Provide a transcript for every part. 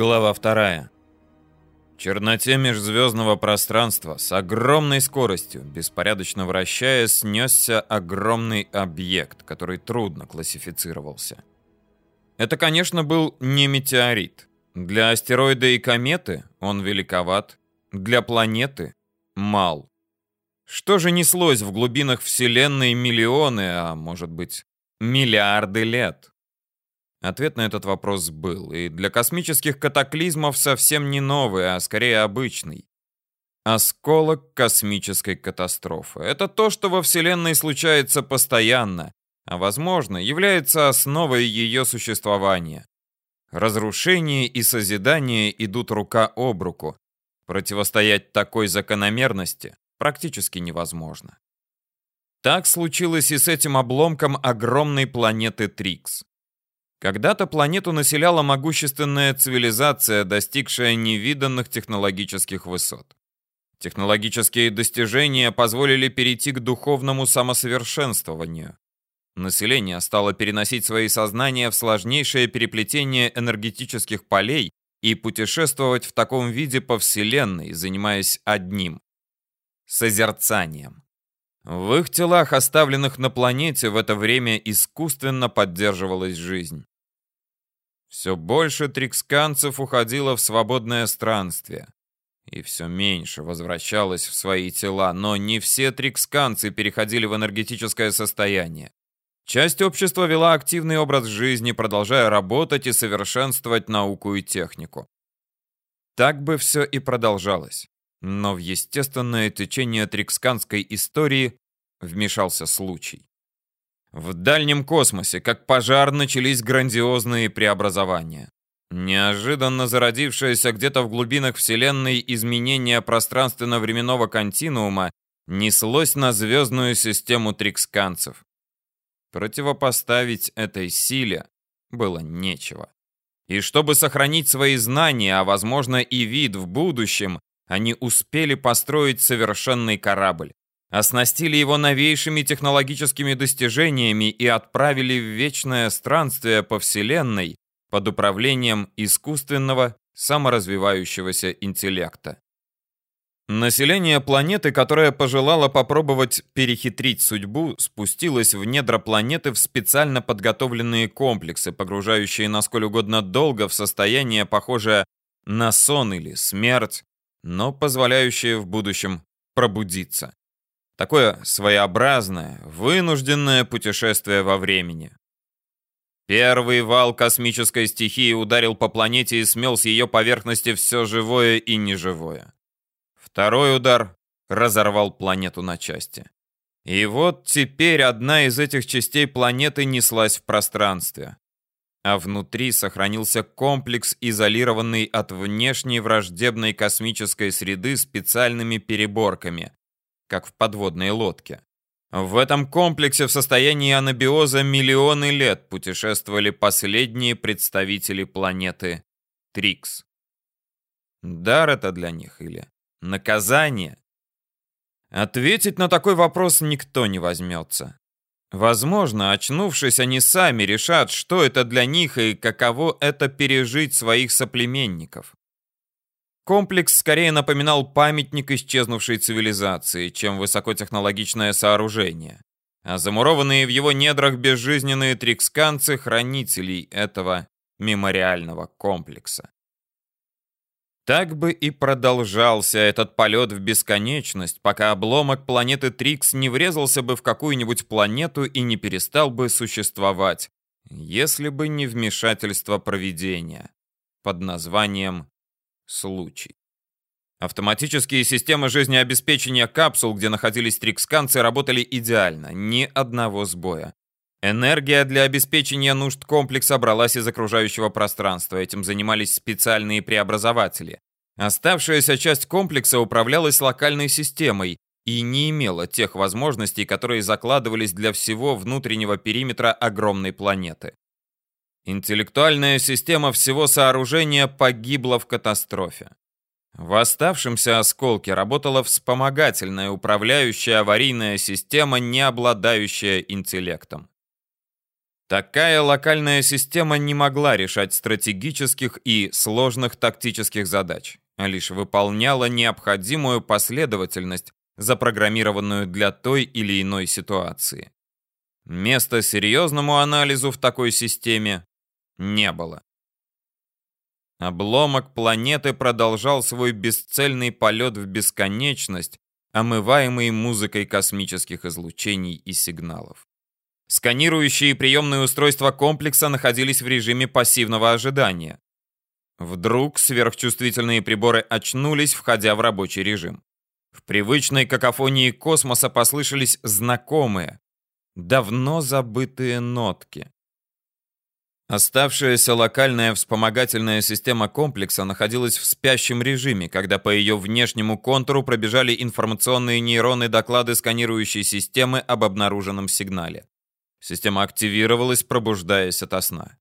Глава вторая. Черноте межзвездного пространства с огромной скоростью, беспорядочно вращаясь, снесся огромный объект, который трудно классифицировался. Это, конечно, был не метеорит. Для астероида и кометы он великоват, для планеты — мал. Что же неслось в глубинах Вселенной миллионы, а может быть, миллиарды лет? Ответ на этот вопрос был, и для космических катаклизмов совсем не новый, а скорее обычный. Осколок космической катастрофы. Это то, что во Вселенной случается постоянно, а, возможно, является основой ее существования. Разрушение и созидание идут рука об руку. Противостоять такой закономерности практически невозможно. Так случилось и с этим обломком огромной планеты Трикс. Когда-то планету населяла могущественная цивилизация, достигшая невиданных технологических высот. Технологические достижения позволили перейти к духовному самосовершенствованию. Население стало переносить свои сознания в сложнейшее переплетение энергетических полей и путешествовать в таком виде по Вселенной, занимаясь одним — созерцанием. В их телах, оставленных на планете, в это время искусственно поддерживалась жизнь. Все больше триксканцев уходило в свободное странствие. И все меньше возвращалось в свои тела, но не все триксканцы переходили в энергетическое состояние. Часть общества вела активный образ жизни, продолжая работать и совершенствовать науку и технику. Так бы все и продолжалось. Но в естественное течение триксканской истории вмешался случай. В дальнем космосе, как пожар, начались грандиозные преобразования. Неожиданно зародившееся где-то в глубинах Вселенной изменение пространственно-временного континуума неслось на звездную систему триксканцев. Противопоставить этой силе было нечего. И чтобы сохранить свои знания, а возможно и вид в будущем, они успели построить совершенный корабль оснастили его новейшими технологическими достижениями и отправили в вечное странствие по Вселенной под управлением искусственного саморазвивающегося интеллекта. Население планеты, которое пожелало попробовать перехитрить судьбу, спустилось в недра планеты в специально подготовленные комплексы, погружающие на сколь угодно долго в состояние, похожее на сон или смерть, но позволяющее в будущем пробудиться. Такое своеобразное, вынужденное путешествие во времени. Первый вал космической стихии ударил по планете и смел с ее поверхности все живое и неживое. Второй удар разорвал планету на части. И вот теперь одна из этих частей планеты неслась в пространстве. А внутри сохранился комплекс, изолированный от внешней враждебной космической среды специальными переборками, как в подводной лодке. В этом комплексе в состоянии анабиоза миллионы лет путешествовали последние представители планеты Трикс. Дар это для них или наказание? Ответить на такой вопрос никто не возьмется. Возможно, очнувшись, они сами решат, что это для них и каково это пережить своих соплеменников. Комплекс скорее напоминал памятник исчезнувшей цивилизации, чем высокотехнологичное сооружение. А замурованные в его недрах безжизненные триксканцы — хранителей этого мемориального комплекса. Так бы и продолжался этот полет в бесконечность, пока обломок планеты Трикс не врезался бы в какую-нибудь планету и не перестал бы существовать, если бы не вмешательство провидения под названием случай. Автоматические системы жизнеобеспечения капсул, где находились триксканцы, работали идеально, ни одного сбоя. Энергия для обеспечения нужд комплекса бралась из окружающего пространства, этим занимались специальные преобразователи. Оставшаяся часть комплекса управлялась локальной системой и не имела тех возможностей, которые закладывались для всего внутреннего периметра огромной планеты. Интеллектуальная система всего сооружения погибла в катастрофе. В оставшемся осколке работала вспомогательная управляющая аварийная система, не обладающая интеллектом. Такая локальная система не могла решать стратегических и сложных тактических задач, а лишь выполняла необходимую последовательность, запрограммированную для той или иной ситуации. Места серьезному анализу в такой системе не было. Обломок планеты продолжал свой бесцельный полет в бесконечность, омываемый музыкой космических излучений и сигналов. Сканирующие приемные устройства комплекса находились в режиме пассивного ожидания. Вдруг сверхчувствительные приборы очнулись, входя в рабочий режим. В привычной какофонии космоса послышались знакомые, давно забытые нотки. Оставшаяся локальная вспомогательная система комплекса находилась в спящем режиме, когда по ее внешнему контуру пробежали информационные нейроны доклады сканирующей системы об обнаруженном сигнале. Система активировалась, пробуждаясь ото сна.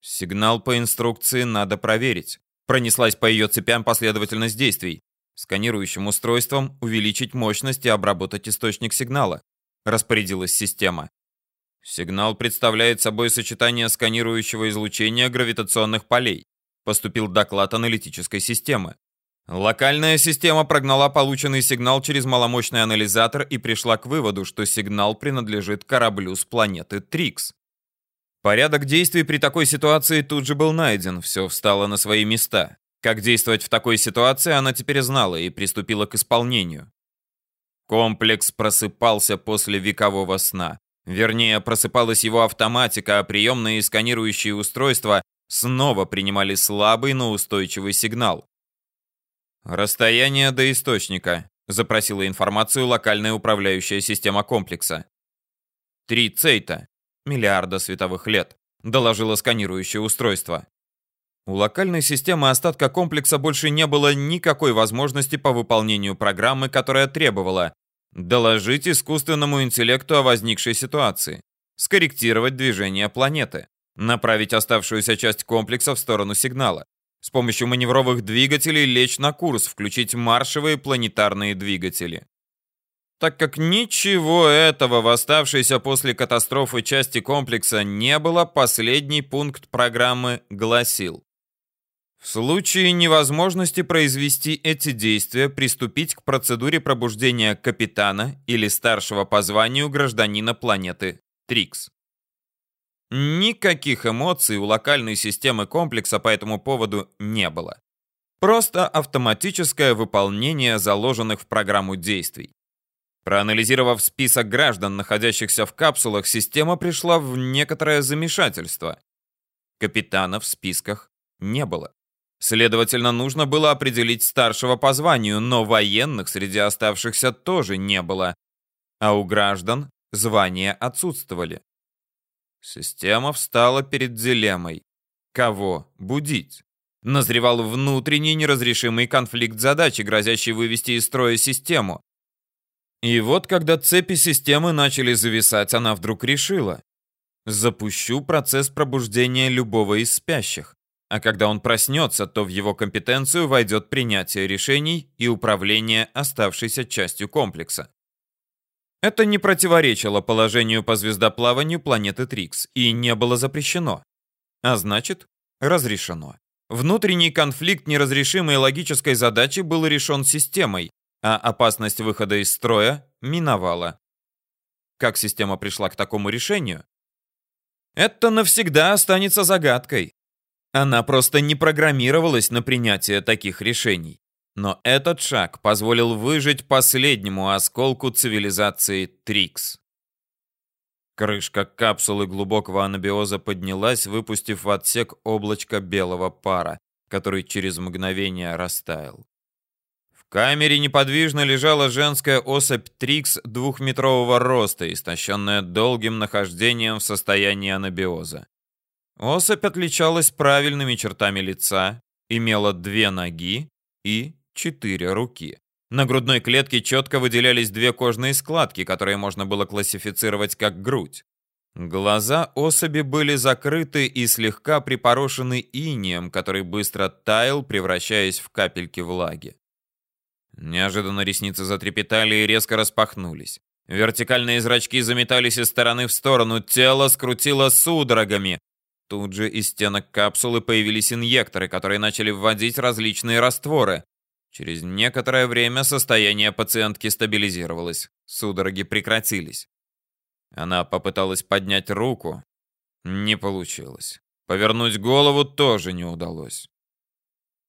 Сигнал по инструкции надо проверить. Пронеслась по ее цепям последовательность действий. Сканирующим устройством увеличить мощность и обработать источник сигнала распорядилась система. Сигнал представляет собой сочетание сканирующего излучения гравитационных полей. Поступил доклад аналитической системы. Локальная система прогнала полученный сигнал через маломощный анализатор и пришла к выводу, что сигнал принадлежит кораблю с планеты Трикс. Порядок действий при такой ситуации тут же был найден, все встало на свои места. Как действовать в такой ситуации, она теперь знала и приступила к исполнению. Комплекс просыпался после векового сна. Вернее, просыпалась его автоматика, а приемные и сканирующие устройства снова принимали слабый, но устойчивый сигнал. «Расстояние до источника», — запросила информацию локальная управляющая система комплекса. «Три цейта, миллиарда световых лет», — доложило сканирующее устройство. У локальной системы остатка комплекса больше не было никакой возможности по выполнению программы, которая требовала доложить искусственному интеллекту о возникшей ситуации, скорректировать движение планеты, направить оставшуюся часть комплекса в сторону сигнала, с помощью маневровых двигателей лечь на курс, включить маршевые планетарные двигатели. Так как ничего этого в оставшейся после катастрофы части комплекса не было, последний пункт программы гласил в случае невозможности произвести эти действия, приступить к процедуре пробуждения капитана или старшего по званию гражданина планеты Трикс. Никаких эмоций у локальной системы комплекса по этому поводу не было. Просто автоматическое выполнение заложенных в программу действий. Проанализировав список граждан, находящихся в капсулах, система пришла в некоторое замешательство. Капитана в списках не было. Следовательно, нужно было определить старшего по званию, но военных среди оставшихся тоже не было, а у граждан звания отсутствовали. Система встала перед дилеммой. Кого будить? Назревал внутренний неразрешимый конфликт задачи, грозящий вывести из строя систему. И вот, когда цепи системы начали зависать, она вдруг решила. Запущу процесс пробуждения любого из спящих. А когда он проснется, то в его компетенцию войдет принятие решений и управление оставшейся частью комплекса. Это не противоречило положению по звездоплаванию планеты Трикс и не было запрещено. А значит, разрешено. Внутренний конфликт неразрешимой логической задачи был решен системой, а опасность выхода из строя миновала. Как система пришла к такому решению? Это навсегда останется загадкой. Она просто не программировалась на принятие таких решений. Но этот шаг позволил выжить последнему осколку цивилизации Трикс. Крышка капсулы глубокого анабиоза поднялась, выпустив в отсек облачко белого пара, который через мгновение растаял. В камере неподвижно лежала женская особь Трикс двухметрового роста, истощенная долгим нахождением в состоянии анабиоза. Особь отличалась правильными чертами лица, имела две ноги и четыре руки. На грудной клетке четко выделялись две кожные складки, которые можно было классифицировать как грудь. Глаза особи были закрыты и слегка припорошены инием, который быстро таял, превращаясь в капельки влаги. Неожиданно ресницы затрепетали и резко распахнулись. Вертикальные зрачки заметались из стороны в сторону, тело скрутило судорогами. Тут же из стенок капсулы появились инъекторы, которые начали вводить различные растворы. Через некоторое время состояние пациентки стабилизировалось, судороги прекратились. Она попыталась поднять руку. Не получилось. Повернуть голову тоже не удалось.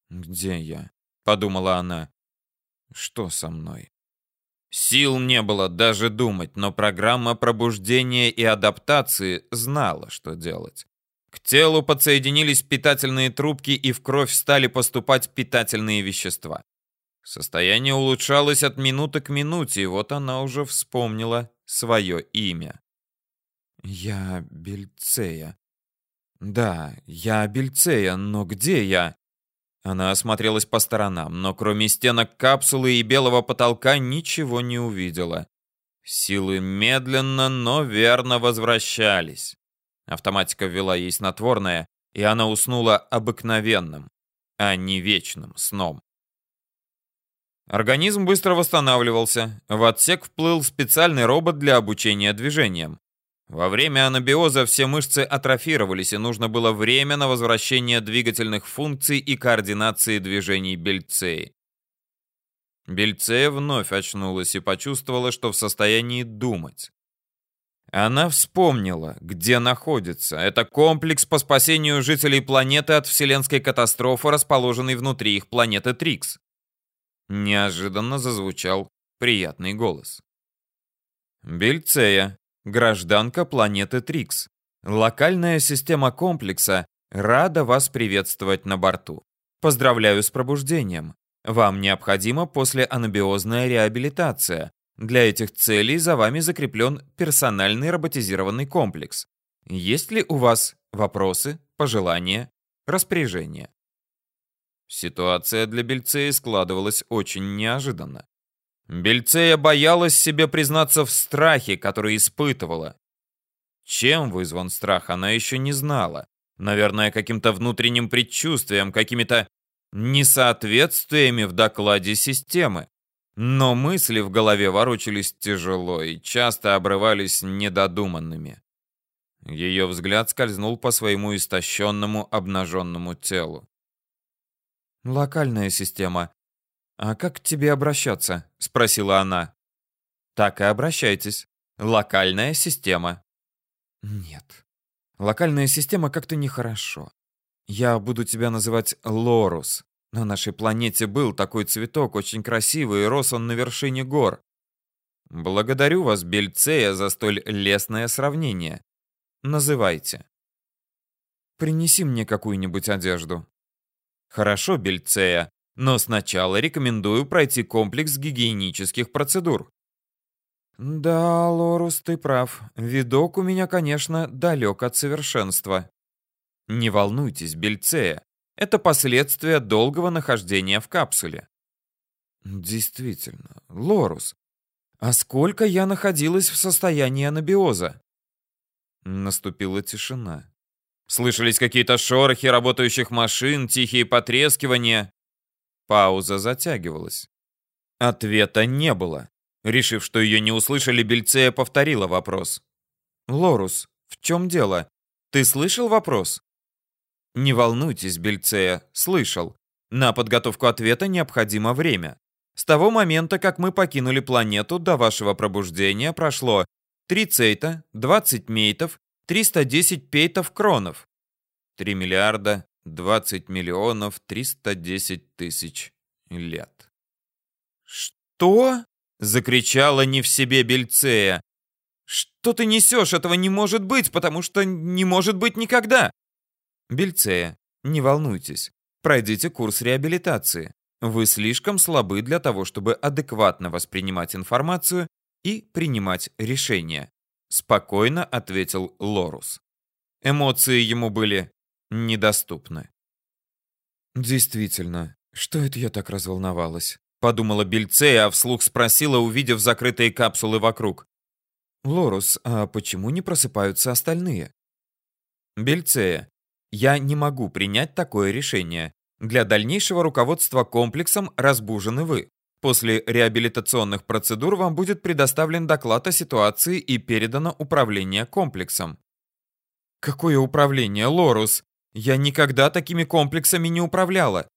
«Где я?» — подумала она. «Что со мной?» Сил не было даже думать, но программа пробуждения и адаптации знала, что делать. К телу подсоединились питательные трубки, и в кровь стали поступать питательные вещества. Состояние улучшалось от минуты к минуте, и вот она уже вспомнила свое имя. «Я Бельцея. Да, я Бельцея, но где я?» Она осмотрелась по сторонам, но кроме стенок капсулы и белого потолка ничего не увидела. Силы медленно, но верно возвращались. Автоматика ввела ей снотворное, и она уснула обыкновенным, а не вечным сном. Организм быстро восстанавливался. В отсек вплыл специальный робот для обучения движениям. Во время анабиоза все мышцы атрофировались, и нужно было время на возвращение двигательных функций и координации движений Бельцеи. Бельцея вновь очнулась и почувствовала, что в состоянии думать. Она вспомнила, где находится. Это комплекс по спасению жителей планеты от вселенской катастрофы, расположенный внутри их планеты Трикс. Неожиданно зазвучал приятный голос. Бельцея, гражданка планеты Трикс. Локальная система комплекса рада вас приветствовать на борту. Поздравляю с пробуждением. Вам необходима послеанабиозная реабилитация. Для этих целей за вами закреплен персональный роботизированный комплекс. Есть ли у вас вопросы, пожелания, распоряжения? Ситуация для Бельцея складывалась очень неожиданно. Бельцея боялась себе признаться в страхе, который испытывала. Чем вызван страх, она еще не знала. Наверное, каким-то внутренним предчувствием, какими-то несоответствиями в докладе системы. Но мысли в голове ворочались тяжело и часто обрывались недодуманными. Ее взгляд скользнул по своему истощенному обнаженному телу. «Локальная система. А как к тебе обращаться?» — спросила она. «Так и обращайтесь. Локальная система». «Нет. Локальная система как-то нехорошо. Я буду тебя называть Лорус. На нашей планете был такой цветок, очень красивый, и рос он на вершине гор. Благодарю вас, Бельцея, за столь лестное сравнение. Называйте. Принеси мне какую-нибудь одежду. Хорошо, Бельцея, но сначала рекомендую пройти комплекс гигиенических процедур. Да, Лорус, ты прав. Видок у меня, конечно, далек от совершенства. Не волнуйтесь, Бельцея. Это последствия долгого нахождения в капсуле. Действительно, Лорус. А сколько я находилась в состоянии анабиоза? Наступила тишина. Слышались какие-то шорохи работающих машин, тихие потрескивания. Пауза затягивалась. Ответа не было. Решив, что ее не услышали, Бельцея повторила вопрос. «Лорус, в чем дело? Ты слышал вопрос?» «Не волнуйтесь, Бельцея, слышал. На подготовку ответа необходимо время. С того момента, как мы покинули планету, до вашего пробуждения прошло 3 цейта, 20 мейтов 310 пейтов кронов. 3 миллиарда 20 миллионов 310 тысяч лет. «Что?» — закричала не в себе Бельцея. «Что ты несешь? Этого не может быть, потому что не может быть никогда!» «Бельцея, не волнуйтесь. Пройдите курс реабилитации. Вы слишком слабы для того, чтобы адекватно воспринимать информацию и принимать решения спокойно ответил Лорус. Эмоции ему были недоступны. Действительно, что это я так разволновалась? Подумала Бельцея, а вслух спросила, увидев закрытые капсулы вокруг. «Лорус, а почему не просыпаются остальные?» «Бельцея, я не могу принять такое решение. Для дальнейшего руководства комплексом разбужены вы. После реабилитационных процедур вам будет предоставлен доклад о ситуации и передано управление комплексом. Какое управление, Лорус? Я никогда такими комплексами не управляла.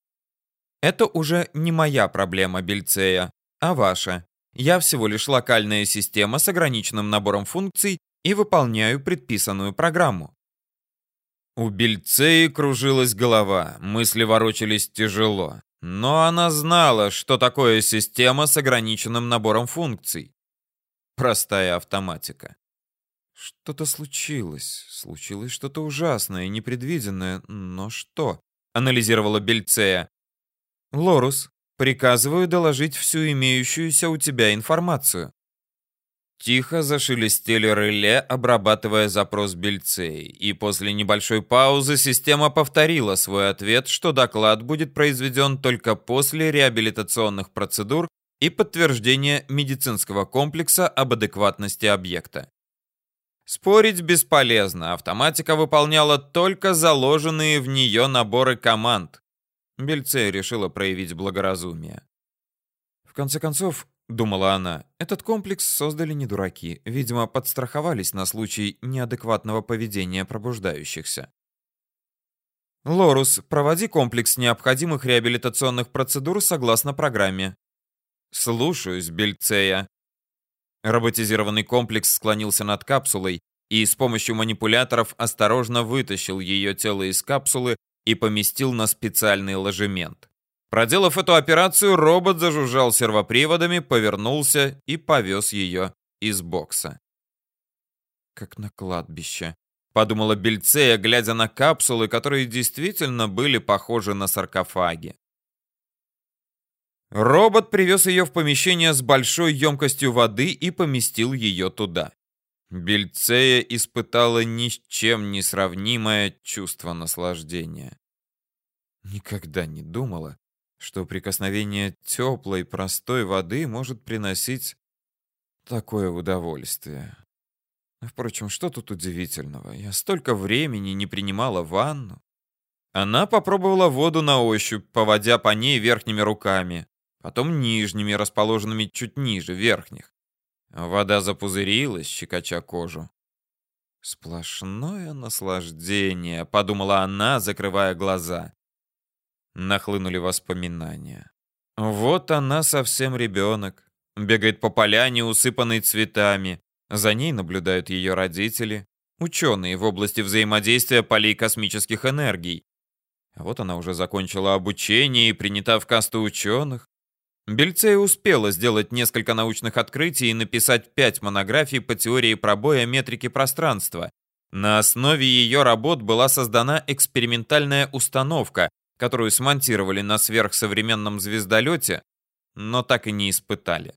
Это уже не моя проблема, Бельцея, а ваша. Я всего лишь локальная система с ограниченным набором функций и выполняю предписанную программу. У Бельцеи кружилась голова, мысли ворочались тяжело. Но она знала, что такое система с ограниченным набором функций. Простая автоматика. Что-то случилось. Случилось что-то ужасное, непредвиденное. Но что? Анализировала Бельцея. Лорус, приказываю доложить всю имеющуюся у тебя информацию. Тихо зашелестели реле, обрабатывая запрос Бельцей, и после небольшой паузы система повторила свой ответ, что доклад будет произведен только после реабилитационных процедур и подтверждения медицинского комплекса об адекватности объекта. Спорить бесполезно, автоматика выполняла только заложенные в нее наборы команд. Бельцей решила проявить благоразумие. В конце концов, думала она. Этот комплекс создали не дураки, видимо, подстраховались на случай неадекватного поведения пробуждающихся. Лорус, проводи комплекс необходимых реабилитационных процедур согласно программе. Слушаюсь, Бельцея. Роботизированный комплекс склонился над капсулой и с помощью манипуляторов осторожно вытащил ее тело из капсулы и поместил на специальный ложемент. Проделав эту операцию, робот зажужжал сервоприводами, повернулся и повез ее из бокса. «Как на кладбище», — подумала Бельцея, глядя на капсулы, которые действительно были похожи на саркофаги. Робот привез ее в помещение с большой емкостью воды и поместил ее туда. Бельцея испытала ни с чем не сравнимое чувство наслаждения. Никогда не думала, что прикосновение теплой, простой воды может приносить такое удовольствие. Впрочем, что тут удивительного? Я столько времени не принимала ванну. Она попробовала воду на ощупь, поводя по ней верхними руками, потом нижними, расположенными чуть ниже верхних. Вода запузырилась, щекоча кожу. «Сплошное наслаждение», — подумала она, закрывая глаза. Нахлынули воспоминания. Вот она совсем ребенок. Бегает по поляне, усыпанной цветами. За ней наблюдают ее родители, ученые в области взаимодействия полей космических энергий. Вот она уже закончила обучение и принята в касту ученых. Бельцея успела сделать несколько научных открытий и написать пять монографий по теории пробоя метрики пространства. На основе ее работ была создана экспериментальная установка, которую смонтировали на сверхсовременном звездолете, но так и не испытали.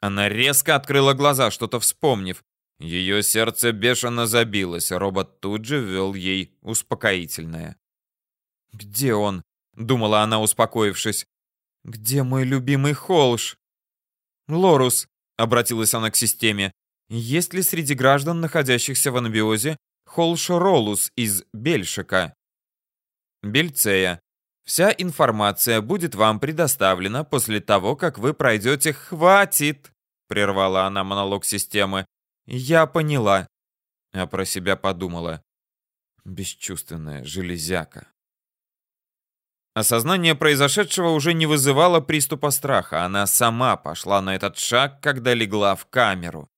Она резко открыла глаза, что-то вспомнив. Ее сердце бешено забилось, робот тут же ввел ей успокоительное. «Где он?» — думала она, успокоившись. «Где мой любимый Холш?» «Лорус», — обратилась она к системе, — «есть ли среди граждан, находящихся в анабиозе, Холш Ролус из Бельшика?» Бельцея. Вся информация будет вам предоставлена после того, как вы пройдете «Хватит!» — прервала она монолог системы. «Я поняла», а про себя подумала. Бесчувственная железяка. Осознание произошедшего уже не вызывало приступа страха. Она сама пошла на этот шаг, когда легла в камеру.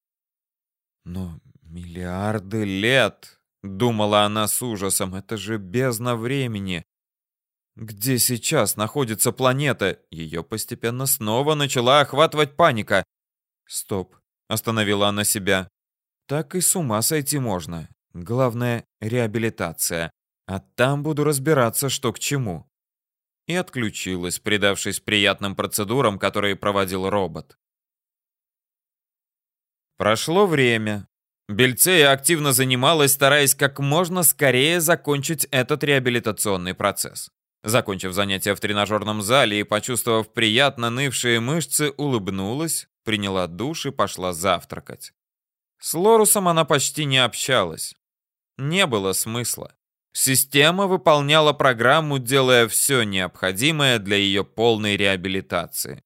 Но миллиарды лет Думала она с ужасом, это же бездна времени. Где сейчас находится планета? Ее постепенно снова начала охватывать паника. Стоп, остановила она себя. Так и с ума сойти можно. Главное — реабилитация. А там буду разбираться, что к чему. И отключилась, предавшись приятным процедурам, которые проводил робот. Прошло время. Бельцея активно занималась, стараясь как можно скорее закончить этот реабилитационный процесс. Закончив занятия в тренажерном зале и почувствовав приятно нывшие мышцы, улыбнулась, приняла душ и пошла завтракать. С Лорусом она почти не общалась. Не было смысла. Система выполняла программу, делая все необходимое для ее полной реабилитации.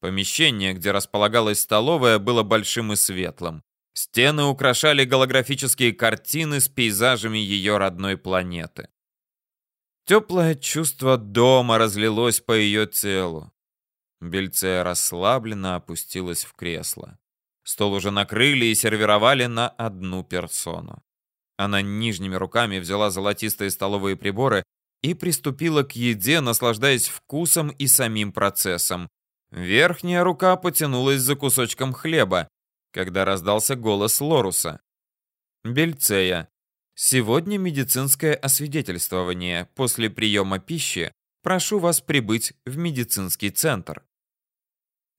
Помещение, где располагалась столовая, было большим и светлым. Стены украшали голографические картины с пейзажами ее родной планеты. Теплое чувство дома разлилось по ее телу. Бельцея расслабленно опустилась в кресло. Стол уже накрыли и сервировали на одну персону. Она нижними руками взяла золотистые столовые приборы и приступила к еде, наслаждаясь вкусом и самим процессом. Верхняя рука потянулась за кусочком хлеба, когда раздался голос Лоруса. «Бельцея, сегодня медицинское освидетельствование. После приема пищи прошу вас прибыть в медицинский центр».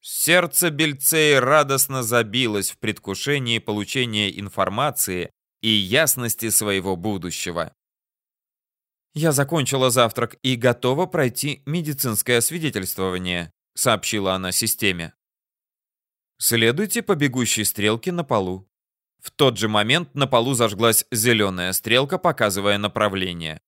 Сердце Бельцеи радостно забилось в предвкушении получения информации и ясности своего будущего. «Я закончила завтрак и готова пройти медицинское освидетельствование», сообщила она системе. Следуйте по бегущей стрелке на полу. В тот же момент на полу зажглась зеленая стрелка, показывая направление.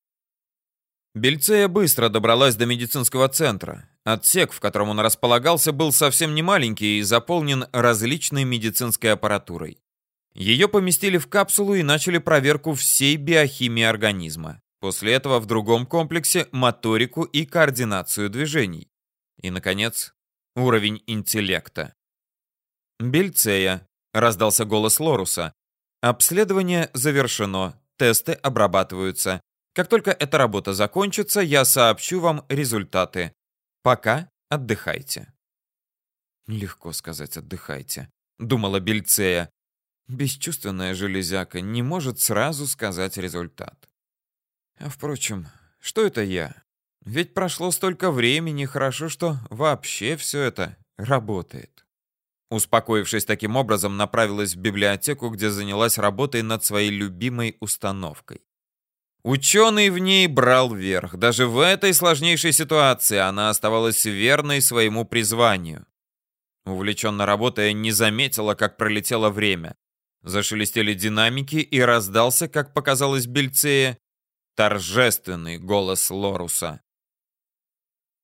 Бельцея быстро добралась до медицинского центра. Отсек, в котором он располагался, был совсем не маленький и заполнен различной медицинской аппаратурой. Ее поместили в капсулу и начали проверку всей биохимии организма. После этого в другом комплексе моторику и координацию движений. И, наконец, уровень интеллекта. «Бельцея», — раздался голос Лоруса. «Обследование завершено, тесты обрабатываются. Как только эта работа закончится, я сообщу вам результаты. Пока отдыхайте». «Легко сказать «отдыхайте», — думала Бельцея. Бесчувственная железяка не может сразу сказать результат. А впрочем, что это я? Ведь прошло столько времени, хорошо, что вообще все это работает. Успокоившись таким образом, направилась в библиотеку, где занялась работой над своей любимой установкой. Ученый в ней брал верх. Даже в этой сложнейшей ситуации она оставалась верной своему призванию. Увлеченно работая, не заметила, как пролетело время. Зашелестели динамики, и раздался, как показалось Бельцея, торжественный голос Лоруса.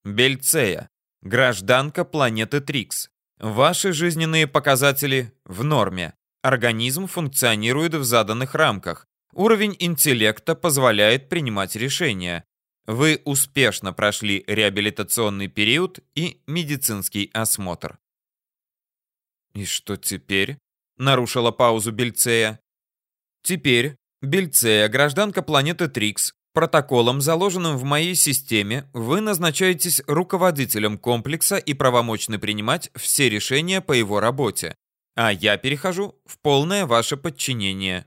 Бельцея, гражданка планеты Трикс. Ваши жизненные показатели в норме. Организм функционирует в заданных рамках. Уровень интеллекта позволяет принимать решения. Вы успешно прошли реабилитационный период и медицинский осмотр. «И что теперь?» — нарушила паузу Бельцея. «Теперь Бельцея, гражданка планеты Трикс, Протоколом, заложенным в моей системе, вы назначаетесь руководителем комплекса и правомочны принимать все решения по его работе, а я перехожу в полное ваше подчинение.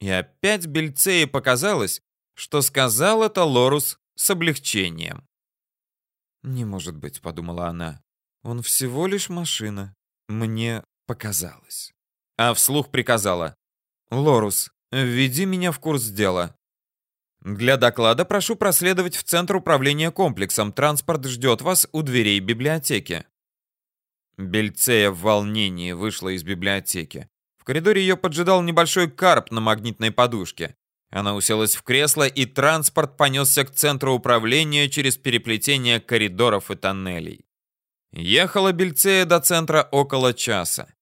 И опять Бельцее показалось, что сказал это Лорус с облегчением. «Не может быть», — подумала она, — «он всего лишь машина. Мне показалось». А вслух приказала, «Лорус, введи меня в курс дела. Для доклада прошу проследовать в Центр управления комплексом. Транспорт ждет вас у дверей библиотеки. Бельцея в волнении вышла из библиотеки. В коридоре ее поджидал небольшой карп на магнитной подушке. Она уселась в кресло, и транспорт понесся к центру управления через переплетение коридоров и тоннелей. Ехала Бельцея до центра около часа.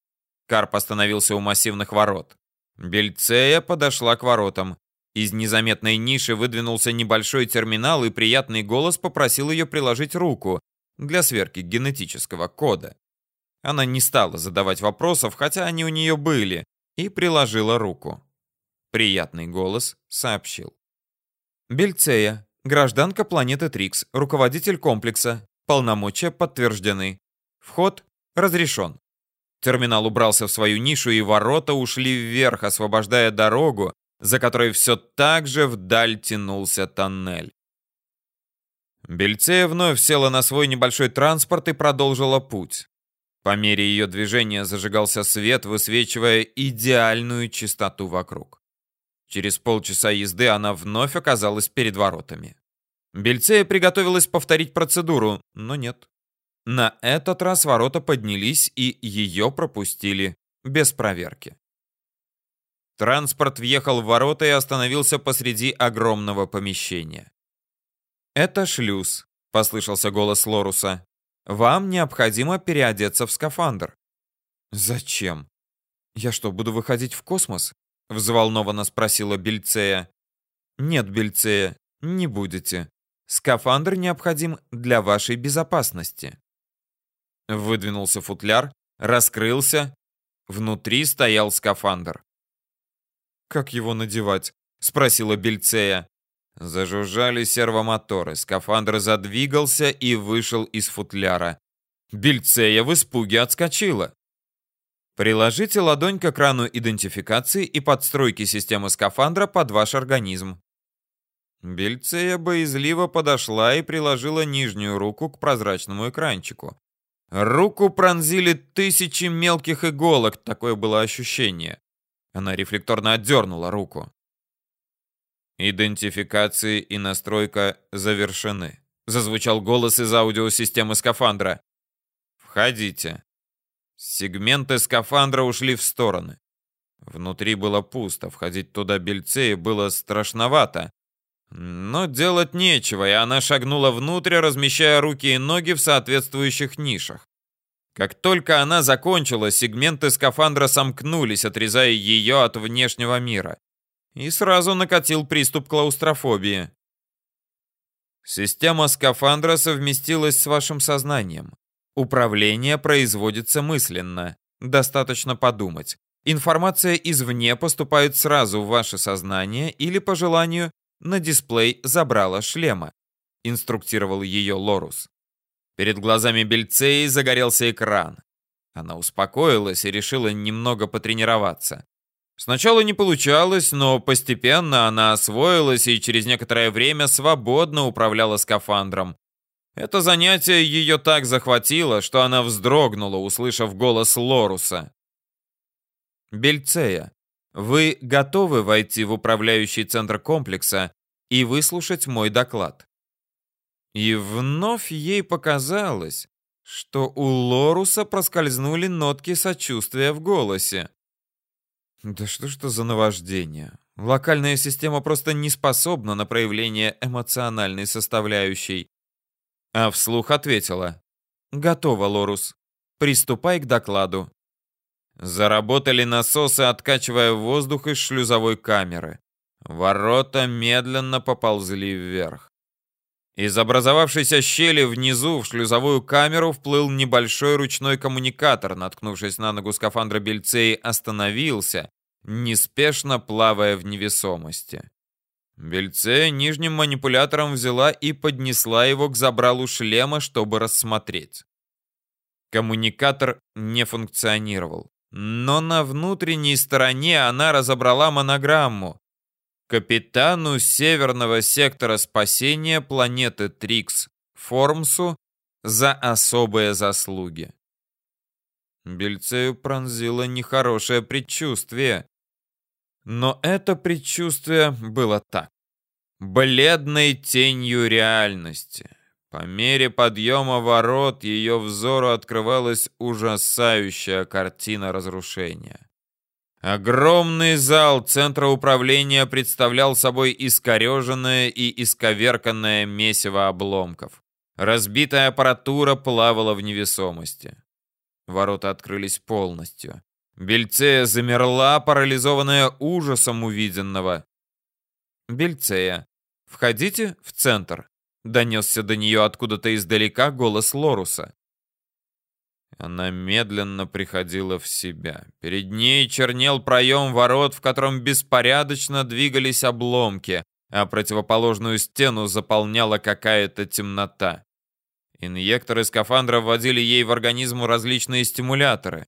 Карп остановился у массивных ворот. Бельцея подошла к воротам. Из незаметной ниши выдвинулся небольшой терминал, и приятный голос попросил ее приложить руку для сверки генетического кода. Она не стала задавать вопросов, хотя они у нее были, и приложила руку. Приятный голос сообщил. Бельцея, гражданка планеты Трикс, руководитель комплекса. Полномочия подтверждены. Вход разрешен. Терминал убрался в свою нишу, и ворота ушли вверх, освобождая дорогу за которой все так же вдаль тянулся тоннель. Бельцея вновь села на свой небольшой транспорт и продолжила путь. По мере ее движения зажигался свет, высвечивая идеальную чистоту вокруг. Через полчаса езды она вновь оказалась перед воротами. Бельцея приготовилась повторить процедуру, но нет. На этот раз ворота поднялись и ее пропустили без проверки. Транспорт въехал в ворота и остановился посреди огромного помещения. «Это шлюз», — послышался голос Лоруса. вам необходимо переодеться в скафандр. Зачем? Я что, буду выходить в космос? Взволнованно спросила Бельцея. Нет, Бельцея, не будете. Скафандр необходим для вашей безопасности. Выдвинулся футляр, раскрылся. Внутри стоял скафандр. «Как его надевать?» — спросила Бельцея. Зажужжали сервомоторы, скафандр задвигался и вышел из футляра. Бельцея в испуге отскочила. Приложите ладонь к экрану идентификации и подстройки системы скафандра под ваш организм. Бельцея боязливо подошла и приложила нижнюю руку к прозрачному экранчику. Руку пронзили тысячи мелких иголок, такое было ощущение. Она рефлекторно отдернула руку. Идентификации и настройка завершены. Зазвучал голос из аудиосистемы скафандра. Входите. Сегменты скафандра ушли в стороны. Внутри было пусто, входить туда бельцеи было страшновато. Но делать нечего, и она шагнула внутрь, размещая руки и ноги в соответствующих нишах. Как только она закончила, сегменты скафандра сомкнулись, отрезая ее от внешнего мира и сразу накатил приступ клаустрофобии. Система скафандра совместилась с вашим сознанием. Управление производится мысленно. Достаточно подумать. Информация извне поступает сразу в ваше сознание или, по желанию, на дисплей забрала шлема. Инструктировал ее Лорус. Перед глазами Бельцеи загорелся экран. Она успокоилась и решила немного потренироваться. Сначала не получалось, но постепенно она освоилась и через некоторое время свободно управляла скафандром. Это занятие ее так захватило, что она вздрогнула, услышав голос Лоруса. «Бельцея, вы готовы войти в управляющий центр комплекса и выслушать мой доклад?» И вновь ей показалось, что у Лоруса проскользнули нотки сочувствия в голосе. Да что ж это за наваждение? Локальная система просто не способна на проявление эмоциональной составляющей. А вслух ответила. Готово, Лорус. Приступай к докладу. Заработали насосы, откачивая воздух из шлюзовой камеры. Ворота медленно поползли вверх. Из образовавшейся щели внизу в шлюзовую камеру вплыл небольшой ручной коммуникатор, наткнувшись на ногу скафандра Бельцеи, остановился, неспешно плавая в невесомости. Бельцея нижним манипулятором взяла и поднесла его к забралу шлема, чтобы рассмотреть. Коммуникатор не функционировал, но на внутренней стороне она разобрала монограмму капитану северного сектора спасения планеты Трикс Формсу за особые заслуги. Бельцею пронзило нехорошее предчувствие. Но это предчувствие было так. Бледной тенью реальности. По мере подъема ворот ее взору открывалась ужасающая картина разрушения. Огромный зал центра управления представлял собой искореженное и исковерканное месиво обломков. Разбитая аппаратура плавала в невесомости. Ворота открылись полностью. Бельцея замерла, парализованная ужасом увиденного. «Бельцея, входите в центр», — донесся до нее откуда-то издалека голос Лоруса. Она медленно приходила в себя. Перед ней чернел проем ворот, в котором беспорядочно двигались обломки, а противоположную стену заполняла какая-то темнота. Инъекторы скафандра вводили ей в организм различные стимуляторы.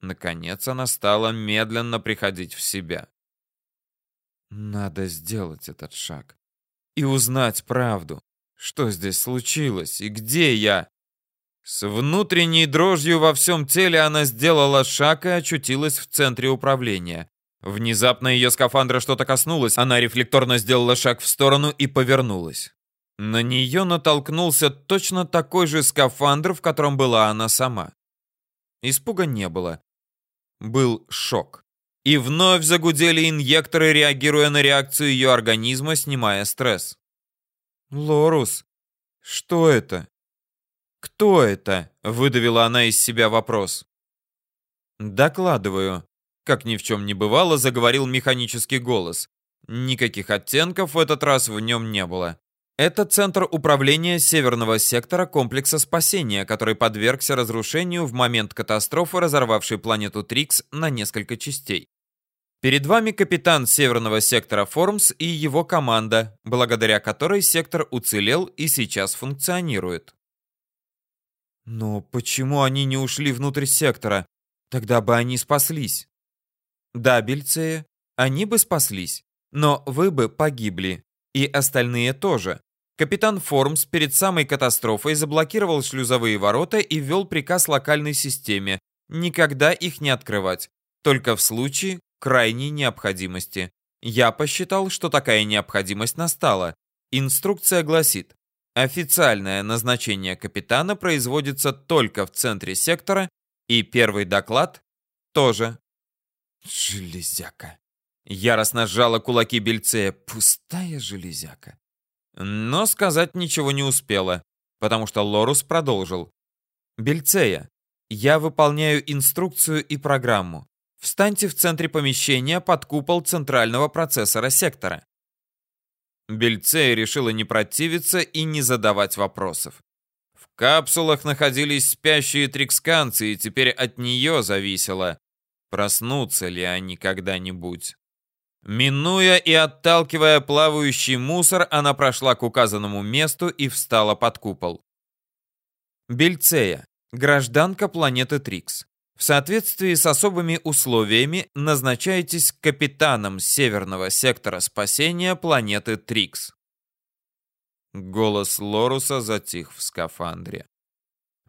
Наконец она стала медленно приходить в себя. Надо сделать этот шаг и узнать правду. Что здесь случилось и где я? С внутренней дрожью во всем теле она сделала шаг и очутилась в центре управления. Внезапно ее скафандра что-то коснулось, она рефлекторно сделала шаг в сторону и повернулась. На нее натолкнулся точно такой же скафандр, в котором была она сама. Испуга не было. Был шок. И вновь загудели инъекторы, реагируя на реакцию ее организма, снимая стресс. «Лорус, что это?» «Кто это?» — выдавила она из себя вопрос. «Докладываю», — как ни в чем не бывало, заговорил механический голос. Никаких оттенков в этот раз в нем не было. Это центр управления северного сектора комплекса спасения, который подвергся разрушению в момент катастрофы, разорвавшей планету Трикс на несколько частей. Перед вами капитан северного сектора Формс и его команда, благодаря которой сектор уцелел и сейчас функционирует. Но почему они не ушли внутрь сектора? Тогда бы они спаслись. Да, Бельцея, они бы спаслись, но вы бы погибли. И остальные тоже. Капитан Формс перед самой катастрофой заблокировал шлюзовые ворота и ввел приказ локальной системе никогда их не открывать, только в случае крайней необходимости. Я посчитал, что такая необходимость настала. Инструкция гласит, Официальное назначение капитана производится только в центре сектора, и первый доклад тоже. Железяка. Яростно сжала кулаки Бельцея. Пустая железяка. Но сказать ничего не успела, потому что Лорус продолжил. Бельцея, я выполняю инструкцию и программу. Встаньте в центре помещения под купол центрального процессора сектора. Бельцея решила не противиться и не задавать вопросов. В капсулах находились спящие триксканцы, и теперь от нее зависело, проснутся ли они когда-нибудь. Минуя и отталкивая плавающий мусор, она прошла к указанному месту и встала под купол. Бельцея, гражданка планеты Трикс. В соответствии с особыми условиями назначаетесь капитаном северного сектора спасения планеты Трикс. Голос Лоруса затих в скафандре.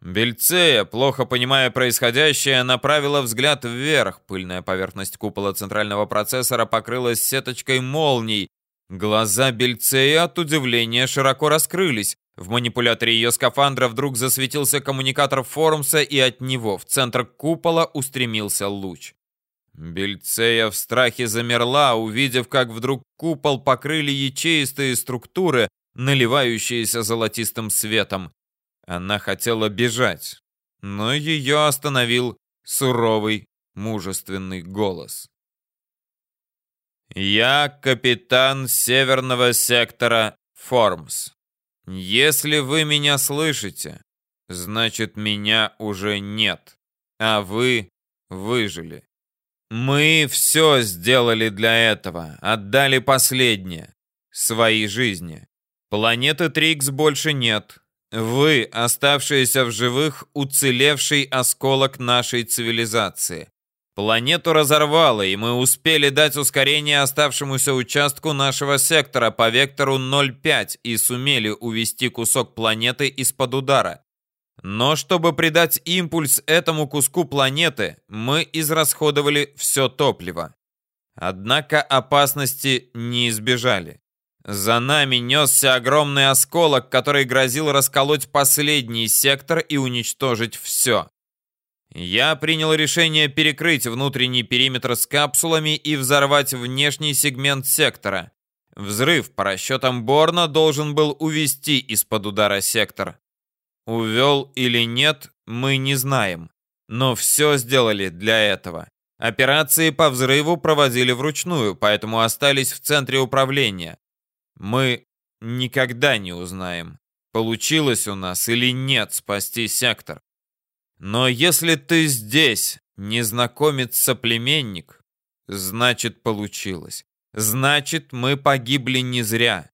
Бельцея, плохо понимая происходящее, направила взгляд вверх. Пыльная поверхность купола центрального процессора покрылась сеточкой молний. Глаза Бельцея от удивления широко раскрылись. В манипуляторе ее скафандра вдруг засветился коммуникатор Форумса, и от него в центр купола устремился луч. Бельцея в страхе замерла, увидев, как вдруг купол покрыли ячеистые структуры, наливающиеся золотистым светом. Она хотела бежать, но ее остановил суровый, мужественный голос. «Я капитан северного сектора Формс. Если вы меня слышите, значит меня уже нет, а вы выжили. Мы все сделали для этого, отдали последнее, свои жизни. Планеты Трикс больше нет. Вы, оставшиеся в живых, уцелевший осколок нашей цивилизации. Планету разорвало, и мы успели дать ускорение оставшемуся участку нашего сектора по вектору 0,5 и сумели увести кусок планеты из-под удара. Но чтобы придать импульс этому куску планеты, мы израсходовали все топливо. Однако опасности не избежали. За нами несся огромный осколок, который грозил расколоть последний сектор и уничтожить все. Я принял решение перекрыть внутренний периметр с капсулами и взорвать внешний сегмент сектора. Взрыв по расчетам Борна должен был увести из-под удара сектор. Увел или нет, мы не знаем. Но все сделали для этого. Операции по взрыву проводили вручную, поэтому остались в центре управления. Мы никогда не узнаем, получилось у нас или нет спасти сектор. Но если ты здесь, незнакомец-соплеменник, значит получилось. Значит, мы погибли не зря.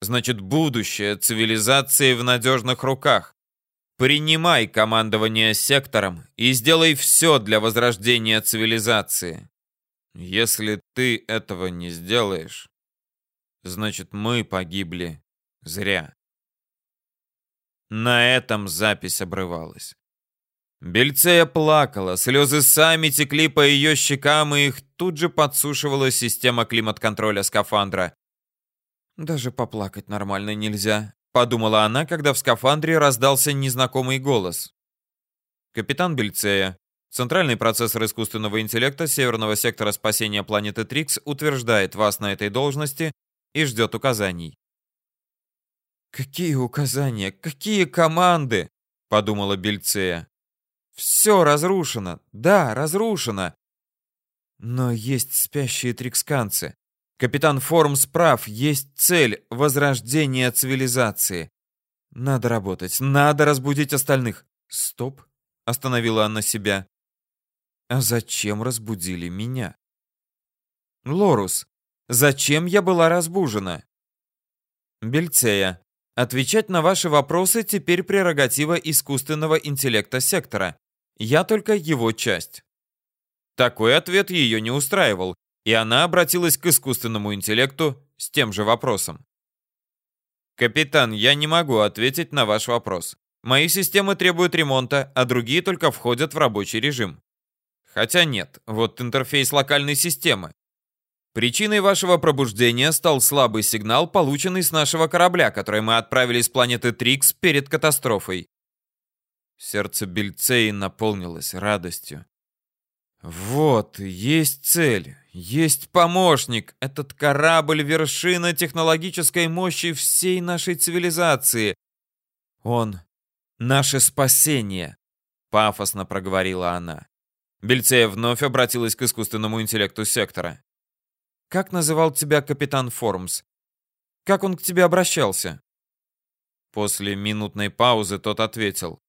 Значит, будущее цивилизации в надежных руках. Принимай командование сектором и сделай все для возрождения цивилизации. Если ты этого не сделаешь, значит, мы погибли зря. На этом запись обрывалась. Бельцея плакала, слезы сами текли по ее щекам, и их тут же подсушивала система климат-контроля скафандра. «Даже поплакать нормально нельзя», — подумала она, когда в скафандре раздался незнакомый голос. «Капитан Бельцея, центральный процессор искусственного интеллекта Северного сектора спасения планеты Трикс утверждает вас на этой должности и ждет указаний». «Какие указания? Какие команды?» подумала Бельцея. Все разрушено. Да, разрушено. Но есть спящие триксканцы. Капитан Формс прав, есть цель — возрождение цивилизации. Надо работать, надо разбудить остальных. Стоп, остановила она себя. А зачем разбудили меня? Лорус, зачем я была разбужена? Бельцея, отвечать на ваши вопросы теперь прерогатива искусственного интеллекта сектора. Я только его часть. Такой ответ ее не устраивал, и она обратилась к искусственному интеллекту с тем же вопросом. «Капитан, я не могу ответить на ваш вопрос. Мои системы требуют ремонта, а другие только входят в рабочий режим. Хотя нет, вот интерфейс локальной системы. Причиной вашего пробуждения стал слабый сигнал, полученный с нашего корабля, который мы отправили с планеты Трикс перед катастрофой. Сердце Бельцеи наполнилось радостью. Вот, есть цель, есть помощник. Этот корабль — вершина технологической мощи всей нашей цивилизации. Он — наше спасение, — пафосно проговорила она. Бельцея вновь обратилась к искусственному интеллекту сектора. «Как называл тебя капитан Формс? Как он к тебе обращался?» После минутной паузы тот ответил.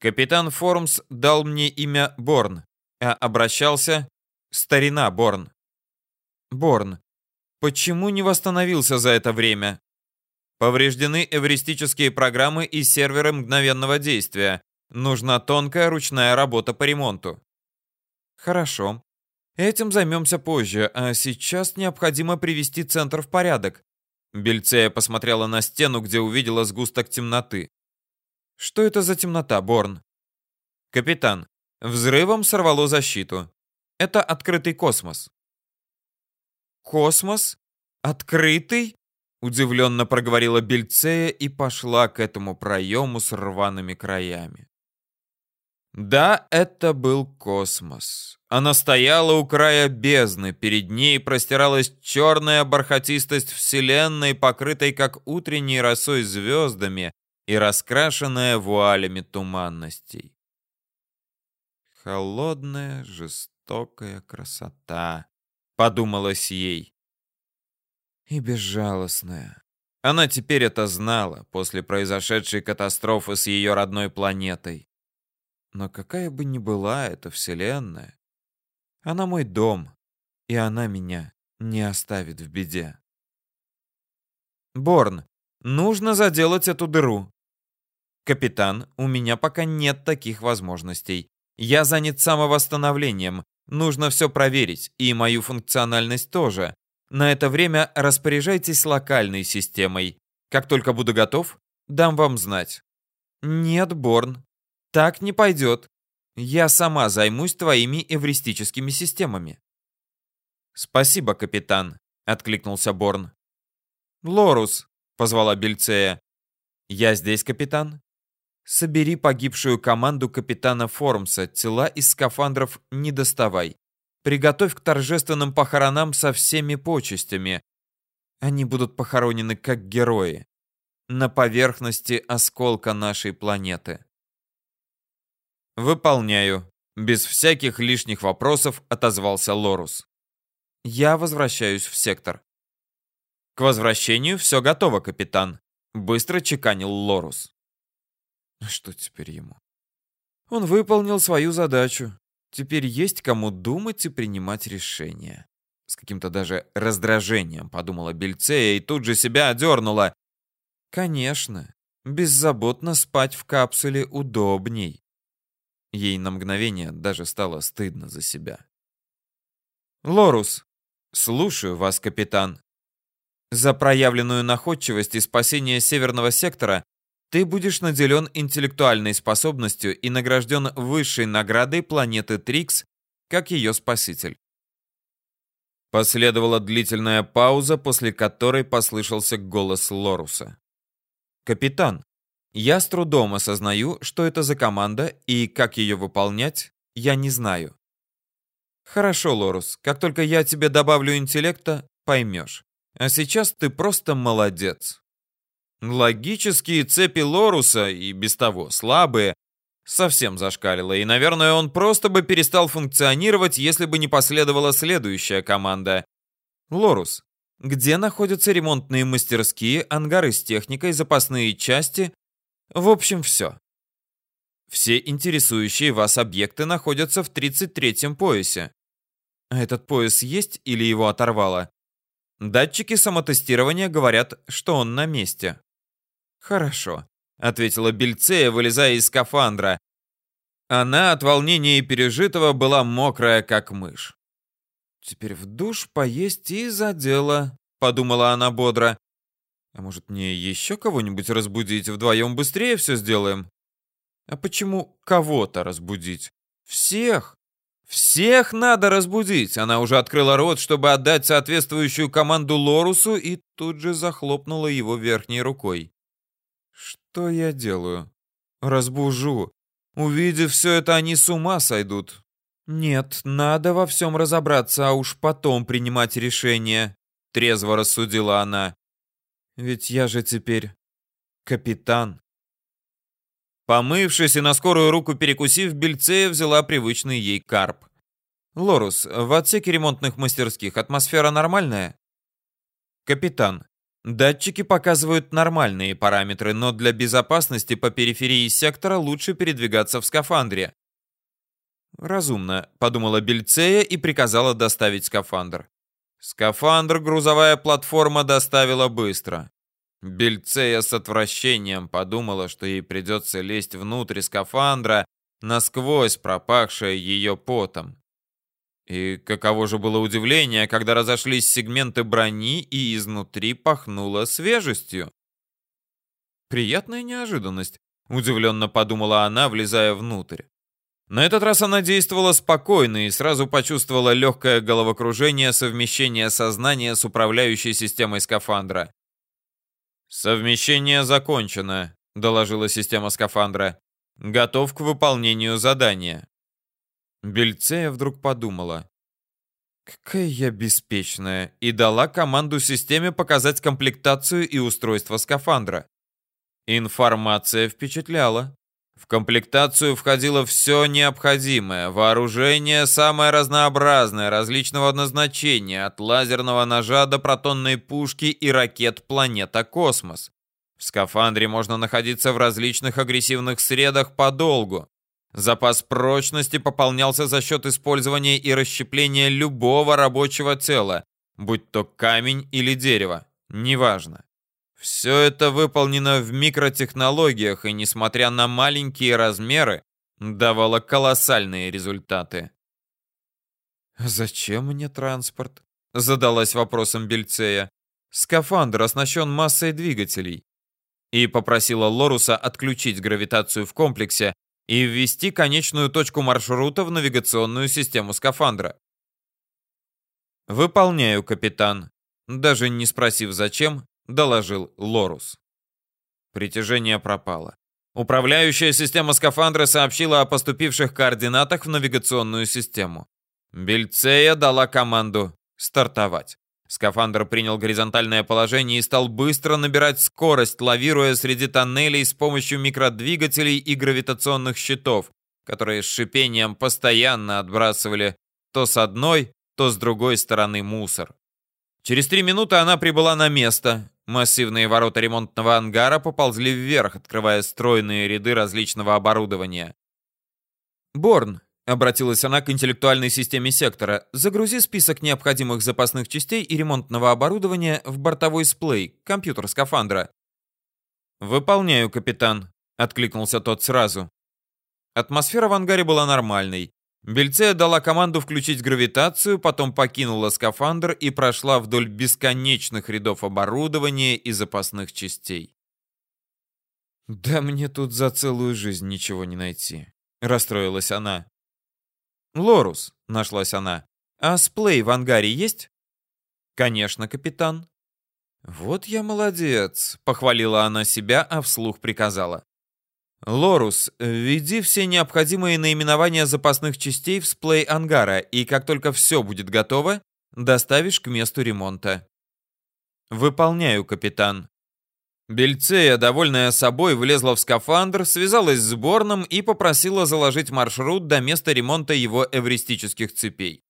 «Капитан Формс дал мне имя Борн, а обращался старина Борн. Борн, почему не восстановился за это время? Повреждены эвристические программы и серверы мгновенного действия. Нужна тонкая ручная работа по ремонту. Хорошо. Этим займемся позже, а сейчас необходимо привести центр в порядок. Бельцея посмотрела на стену, где увидела сгусток темноты. Что это за темнота, Борн? Капитан, Взрывом сорвало защиту. Это открытый космос. Космос? Открытый? Удивленно проговорила Бельцея и пошла к этому проему с рваными краями. Да, это был космос. Она стояла у края бездны, перед ней простиралась черная бархатистость Вселенной, покрытой как утренней росой звездами и раскрашенная вуалями туманностей. Холодная, жестокая красота, подумалось ей. И безжалостная. Она теперь это знала после произошедшей катастрофы с ее родной планетой. Но какая бы ни была эта вселенная, она мой дом, и она меня не оставит в беде. Борн, нужно заделать эту дыру. Капитан, у меня пока нет таких возможностей. Я занят самовосстановлением. Нужно все проверить, и мою функциональность тоже. На это время распоряжайтесь локальной системой. Как только буду готов, дам вам знать. Нет, Борн, так не пойдет. Я сама займусь твоими эвристическими системами. Спасибо, капитан, откликнулся Борн. Лорус, позвала Бельцея. Я здесь, капитан. Собери погибшую команду капитана Формса, тела из скафандров не доставай. Приготовь к торжественным похоронам со всеми почестями. Они будут похоронены как герои. На поверхности осколка нашей планеты. Выполняю. Без всяких лишних вопросов отозвался Лорус. Я возвращаюсь в сектор. К возвращению все готово, капитан. Быстро чеканил Лорус. А что теперь ему? Он выполнил свою задачу. Теперь есть кому думать и принимать решения. С каким-то даже раздражением подумала Бельцея и тут же себя одернула. Конечно, беззаботно спать в капсуле удобней. Ей на мгновение даже стало стыдно за себя. «Лорус, слушаю вас, капитан. За проявленную находчивость и спасение Северного сектора ты будешь наделен интеллектуальной способностью и награжден высшей наградой планеты Трикс, как ее спаситель. Последовала длительная пауза, после которой послышался голос Лоруса. «Капитан, я с трудом осознаю, что это за команда и как ее выполнять, я не знаю». «Хорошо, Лорус, как только я тебе добавлю интеллекта, поймешь. А сейчас ты просто молодец». Логические цепи Лоруса, и без того слабые, совсем зашкалило, и, наверное, он просто бы перестал функционировать, если бы не последовала следующая команда. «Лорус, где находятся ремонтные мастерские, ангары с техникой, запасные части? В общем, все. Все интересующие вас объекты находятся в 33-м поясе. Этот пояс есть или его оторвало? Датчики самотестирования говорят, что он на месте. Хорошо, ответила Бельцея, вылезая из скафандра. Она от волнения и пережитого была мокрая, как мышь. Теперь в душ поесть и за дело, подумала она бодро. А может, мне еще кого-нибудь разбудить? Вдвоем быстрее все сделаем. А почему кого-то разбудить? Всех! Всех надо разбудить! Она уже открыла рот, чтобы отдать соответствующую команду Лорусу, и тут же захлопнула его верхней рукой. Что я делаю? Разбужу. Увидев все это, они с ума сойдут. Нет, надо во всем разобраться, а уж потом принимать решение, трезво рассудила она. Ведь я же теперь капитан. Помывшись и на скорую руку перекусив, Бельцея взяла привычный ей карп. «Лорус, в отсеке ремонтных мастерских атмосфера нормальная?» «Капитан, датчики показывают нормальные параметры, но для безопасности по периферии сектора лучше передвигаться в скафандре». «Разумно», — подумала Бельцея и приказала доставить скафандр. Скафандр грузовая платформа доставила быстро. Бельцея с отвращением подумала, что ей придется лезть внутрь скафандра, насквозь пропахшая ее потом. И каково же было удивление, когда разошлись сегменты брони и изнутри пахнуло свежестью. Приятная неожиданность, удивленно подумала она, влезая внутрь. На этот раз она действовала спокойно и сразу почувствовала легкое головокружение совмещения сознания с управляющей системой скафандра. «Совмещение закончено», — доложила система скафандра. «Готов к выполнению задания». Бельцея вдруг подумала. «Какая я беспечная!» и дала команду системе показать комплектацию и устройство скафандра. Информация впечатляла. В комплектацию входило все необходимое. Вооружение самое разнообразное, различного назначения, от лазерного ножа до протонной пушки и ракет планета Космос. В скафандре можно находиться в различных агрессивных средах подолгу. Запас прочности пополнялся за счет использования и расщепления любого рабочего тела, будь то камень или дерево, неважно. Все это выполнено в микротехнологиях и, несмотря на маленькие размеры, давало колоссальные результаты. «Зачем мне транспорт?» — задалась вопросом Бельцея. «Скафандр оснащен массой двигателей». И попросила Лоруса отключить гравитацию в комплексе и ввести конечную точку маршрута в навигационную систему скафандра. «Выполняю, капитан». Даже не спросив зачем, доложил Лорус. Притяжение пропало. Управляющая система скафандра сообщила о поступивших координатах в навигационную систему. Бельцея дала команду стартовать. Скафандр принял горизонтальное положение и стал быстро набирать скорость, лавируя среди тоннелей с помощью микродвигателей и гравитационных щитов, которые с шипением постоянно отбрасывали то с одной, то с другой стороны мусор. Через три минуты она прибыла на место. Массивные ворота ремонтного ангара поползли вверх, открывая стройные ряды различного оборудования. «Борн», — обратилась она к интеллектуальной системе сектора, «загрузи список необходимых запасных частей и ремонтного оборудования в бортовой сплей, компьютер скафандра». «Выполняю, капитан», — откликнулся тот сразу. Атмосфера в ангаре была нормальной. Бельцея дала команду включить гравитацию, потом покинула скафандр и прошла вдоль бесконечных рядов оборудования и запасных частей. «Да мне тут за целую жизнь ничего не найти», — расстроилась она. «Лорус», — нашлась она, — «а сплей в ангаре есть?» «Конечно, капитан». «Вот я молодец», — похвалила она себя, а вслух приказала. Лорус, введи все необходимые наименования запасных частей в сплей ангара, и как только все будет готово, доставишь к месту ремонта. Выполняю, капитан. Бельцея, довольная собой, влезла в скафандр, связалась с Борном и попросила заложить маршрут до места ремонта его эвристических цепей.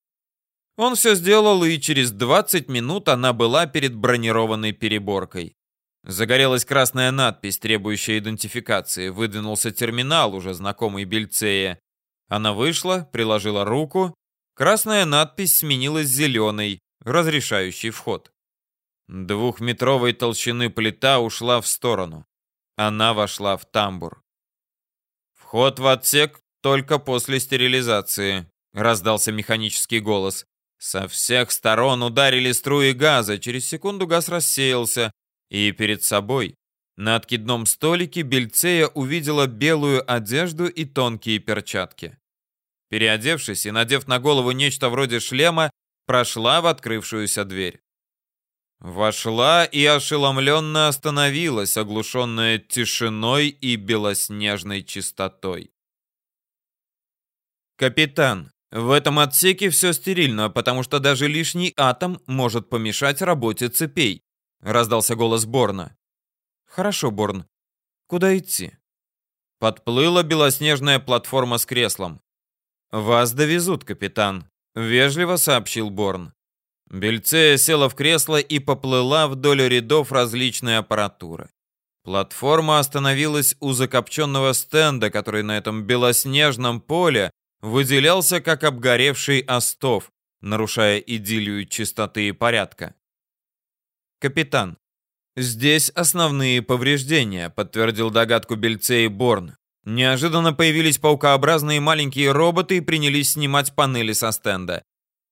Он все сделал, и через 20 минут она была перед бронированной переборкой. Загорелась красная надпись, требующая идентификации. Выдвинулся терминал, уже знакомый Бельцея. Она вышла, приложила руку. Красная надпись сменилась зеленой, разрешающей вход. Двухметровой толщины плита ушла в сторону. Она вошла в тамбур. «Вход в отсек только после стерилизации», — раздался механический голос. Со всех сторон ударили струи газа, через секунду газ рассеялся, и перед собой на откидном столике Бельцея увидела белую одежду и тонкие перчатки. Переодевшись и надев на голову нечто вроде шлема, прошла в открывшуюся дверь. Вошла и ошеломленно остановилась, оглушенная тишиной и белоснежной чистотой. «Капитан, в этом отсеке все стерильно, потому что даже лишний атом может помешать работе цепей», — раздался голос Борна. «Хорошо, Борн. Куда идти?» Подплыла белоснежная платформа с креслом. «Вас довезут, капитан», — вежливо сообщил Борн. Бельцея села в кресло и поплыла вдоль рядов различной аппаратуры. Платформа остановилась у закопченного стенда, который на этом белоснежном поле выделялся как обгоревший остов, нарушая идиллию чистоты и порядка. «Капитан, здесь основные повреждения», — подтвердил догадку Бельцея Борн. Неожиданно появились паукообразные маленькие роботы и принялись снимать панели со стенда.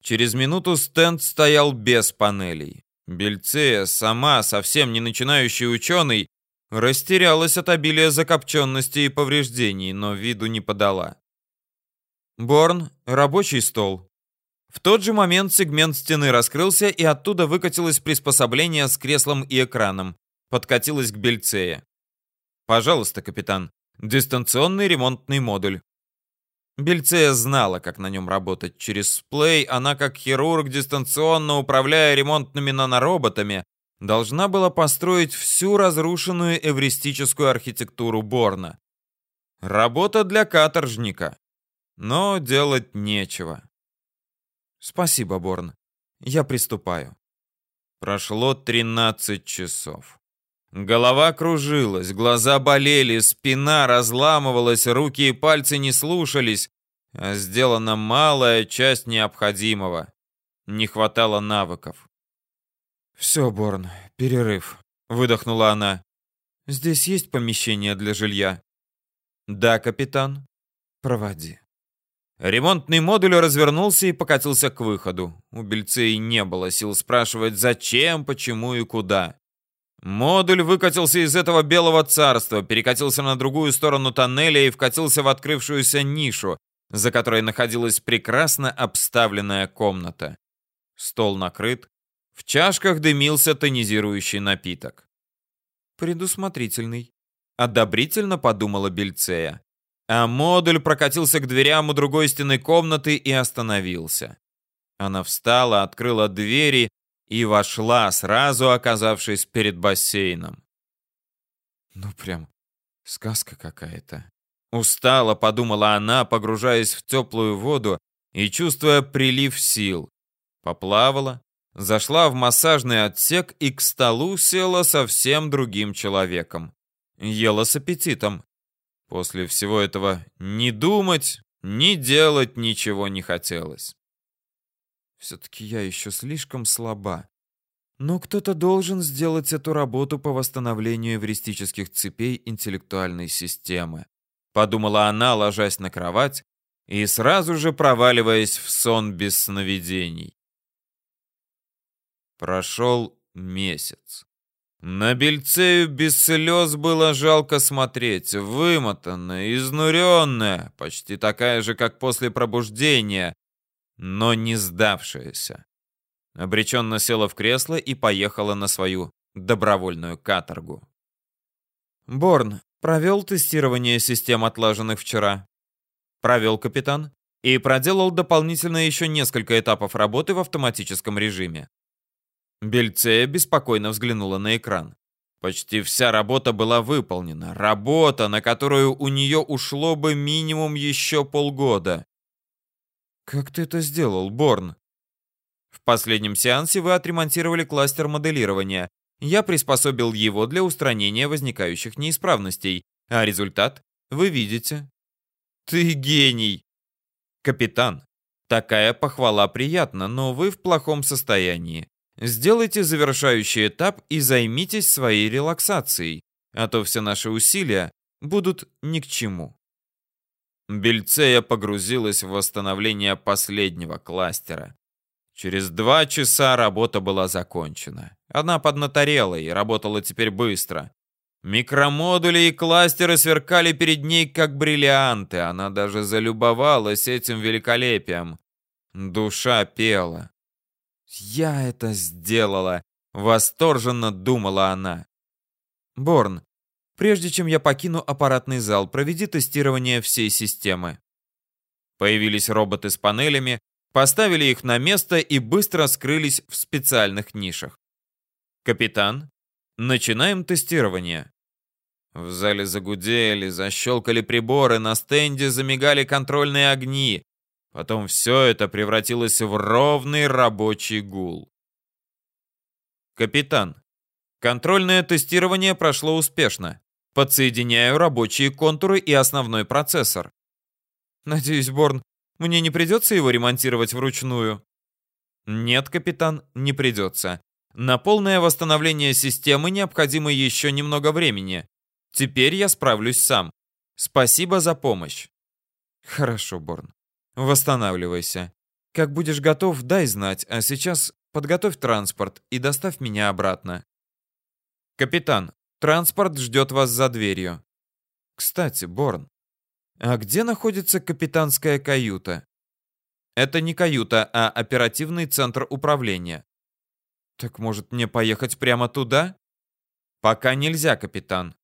Через минуту стенд стоял без панелей. Бельцея, сама совсем не начинающий ученый, растерялась от обилия закопченности и повреждений, но виду не подала. Борн, рабочий стол. В тот же момент сегмент стены раскрылся, и оттуда выкатилось приспособление с креслом и экраном. Подкатилось к Бельцее. «Пожалуйста, капитан, дистанционный ремонтный модуль. Бельцея знала, как на нем работать. Через сплей она, как хирург, дистанционно управляя ремонтными нанороботами, должна была построить всю разрушенную эвристическую архитектуру Борна. Работа для каторжника. Но делать нечего. Спасибо, Борн. Я приступаю. Прошло 13 часов. Голова кружилась, глаза болели, спина разламывалась, руки и пальцы не слушались, а сделана малая часть необходимого. Не хватало навыков. «Все, Борн, перерыв», — выдохнула она. «Здесь есть помещение для жилья?» «Да, капитан. Проводи». Ремонтный модуль развернулся и покатился к выходу. У Бельцей не было сил спрашивать, зачем, почему и куда. Модуль выкатился из этого белого царства, перекатился на другую сторону тоннеля и вкатился в открывшуюся нишу, за которой находилась прекрасно обставленная комната. Стол накрыт, в чашках дымился тонизирующий напиток. «Предусмотрительный», — одобрительно подумала Бельцея. А модуль прокатился к дверям у другой стены комнаты и остановился. Она встала, открыла двери и вошла, сразу оказавшись перед бассейном. Ну прям сказка какая-то. Устала, подумала она, погружаясь в теплую воду и чувствуя прилив сил. Поплавала, зашла в массажный отсек и к столу села совсем другим человеком. Ела с аппетитом. После всего этого ни думать, ни делать ничего не хотелось. Все-таки я еще слишком слаба. Но кто-то должен сделать эту работу по восстановлению эвристических цепей интеллектуальной системы. Подумала она, ложась на кровать и сразу же проваливаясь в сон без сновидений. Прошел месяц. На Бельцею без слез было жалко смотреть, вымотанная, изнуренная, почти такая же, как после пробуждения, но не сдавшаяся. Обреченно села в кресло и поехала на свою добровольную каторгу. Борн провел тестирование систем, отлаженных вчера. Провел капитан и проделал дополнительно еще несколько этапов работы в автоматическом режиме. Бельцея беспокойно взглянула на экран. Почти вся работа была выполнена. Работа, на которую у нее ушло бы минимум еще полгода. Как ты это сделал, Борн? В последнем сеансе вы отремонтировали кластер моделирования. Я приспособил его для устранения возникающих неисправностей, а результат вы видите. Ты гений! Капитан, такая похвала приятна, но вы в плохом состоянии. Сделайте завершающий этап и займитесь своей релаксацией, а то все наши усилия будут ни к чему. Бельцея погрузилась в восстановление последнего кластера. Через два часа работа была закончена. Она поднаторела и работала теперь быстро. Микромодули и кластеры сверкали перед ней как бриллианты. Она даже залюбовалась этим великолепием. Душа пела. «Я это сделала!» — восторженно думала она. «Борн, прежде чем я покину аппаратный зал, проведи тестирование всей системы». Появились роботы с панелями, поставили их на место и быстро скрылись в специальных нишах. «Капитан, начинаем тестирование». В зале загудели, защелкали приборы, на стенде замигали контрольные огни. Потом все это превратилось в ровный рабочий гул. Капитан, контрольное тестирование прошло успешно. Подсоединяю рабочие контуры и основной процессор. Надеюсь, Борн, мне не придется его ремонтировать вручную? Нет, капитан, не придется. На полное восстановление системы необходимо еще немного времени. Теперь я справлюсь сам. Спасибо за помощь. Хорошо, Борн. Восстанавливайся. Как будешь готов, дай знать, а сейчас подготовь транспорт и доставь меня обратно. Капитан, транспорт ждет вас за дверью. Кстати, Борн, а где находится капитанская каюта? Это не каюта, а оперативный центр управления. Так может мне поехать прямо туда? Пока нельзя, капитан.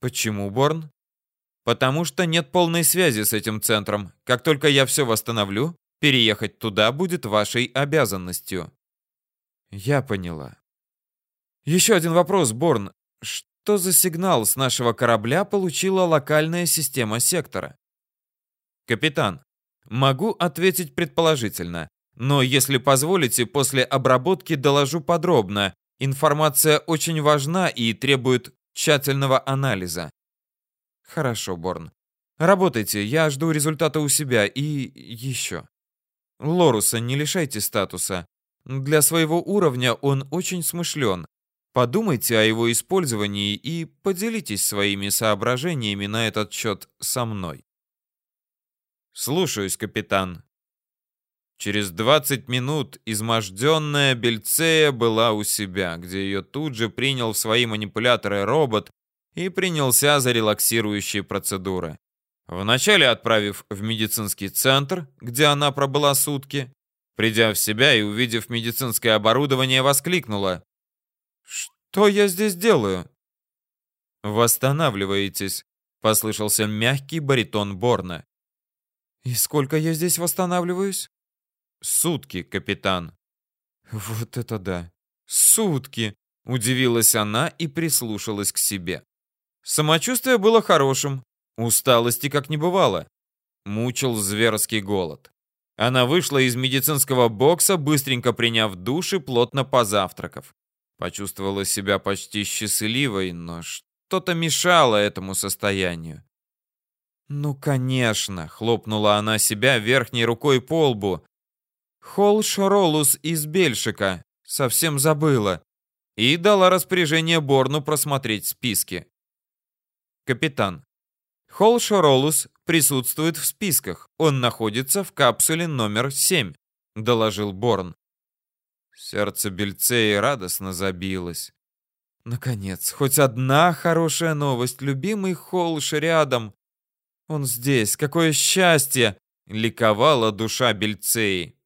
Почему, Борн? Потому что нет полной связи с этим центром. Как только я все восстановлю, переехать туда будет вашей обязанностью. Я поняла. Еще один вопрос, Борн. Что за сигнал с нашего корабля получила локальная система сектора? Капитан, могу ответить предположительно, но если позволите, после обработки доложу подробно. Информация очень важна и требует тщательного анализа. Хорошо, Борн. Работайте, я жду результата у себя и еще. Лоруса не лишайте статуса. Для своего уровня он очень смышлен. Подумайте о его использовании и поделитесь своими соображениями на этот счет со мной. Слушаюсь, капитан. Через 20 минут изможденная Бельцея была у себя, где ее тут же принял в свои манипуляторы робот, и принялся за релаксирующие процедуры. Вначале отправив в медицинский центр, где она пробыла сутки, придя в себя и увидев медицинское оборудование, воскликнула. «Что я здесь делаю?» «Восстанавливаетесь», — послышался мягкий баритон Борна. «И сколько я здесь восстанавливаюсь?» «Сутки, капитан». «Вот это да! Сутки!» — удивилась она и прислушалась к себе. Самочувствие было хорошим, усталости как не бывало. Мучил зверский голод. Она вышла из медицинского бокса, быстренько приняв душ и плотно позавтракав. Почувствовала себя почти счастливой, но что-то мешало этому состоянию. «Ну, конечно!» — хлопнула она себя верхней рукой по лбу. «Холш Ролус из Бельшика. Совсем забыла». И дала распоряжение Борну просмотреть списки. Капитан. Холл Шоролус присутствует в списках. Он находится в капсуле номер 7, доложил Борн. Сердце Бельцеи радостно забилось. Наконец, хоть одна хорошая новость. Любимый Холш рядом. Он здесь. Какое счастье! Ликовала душа Бельцеи.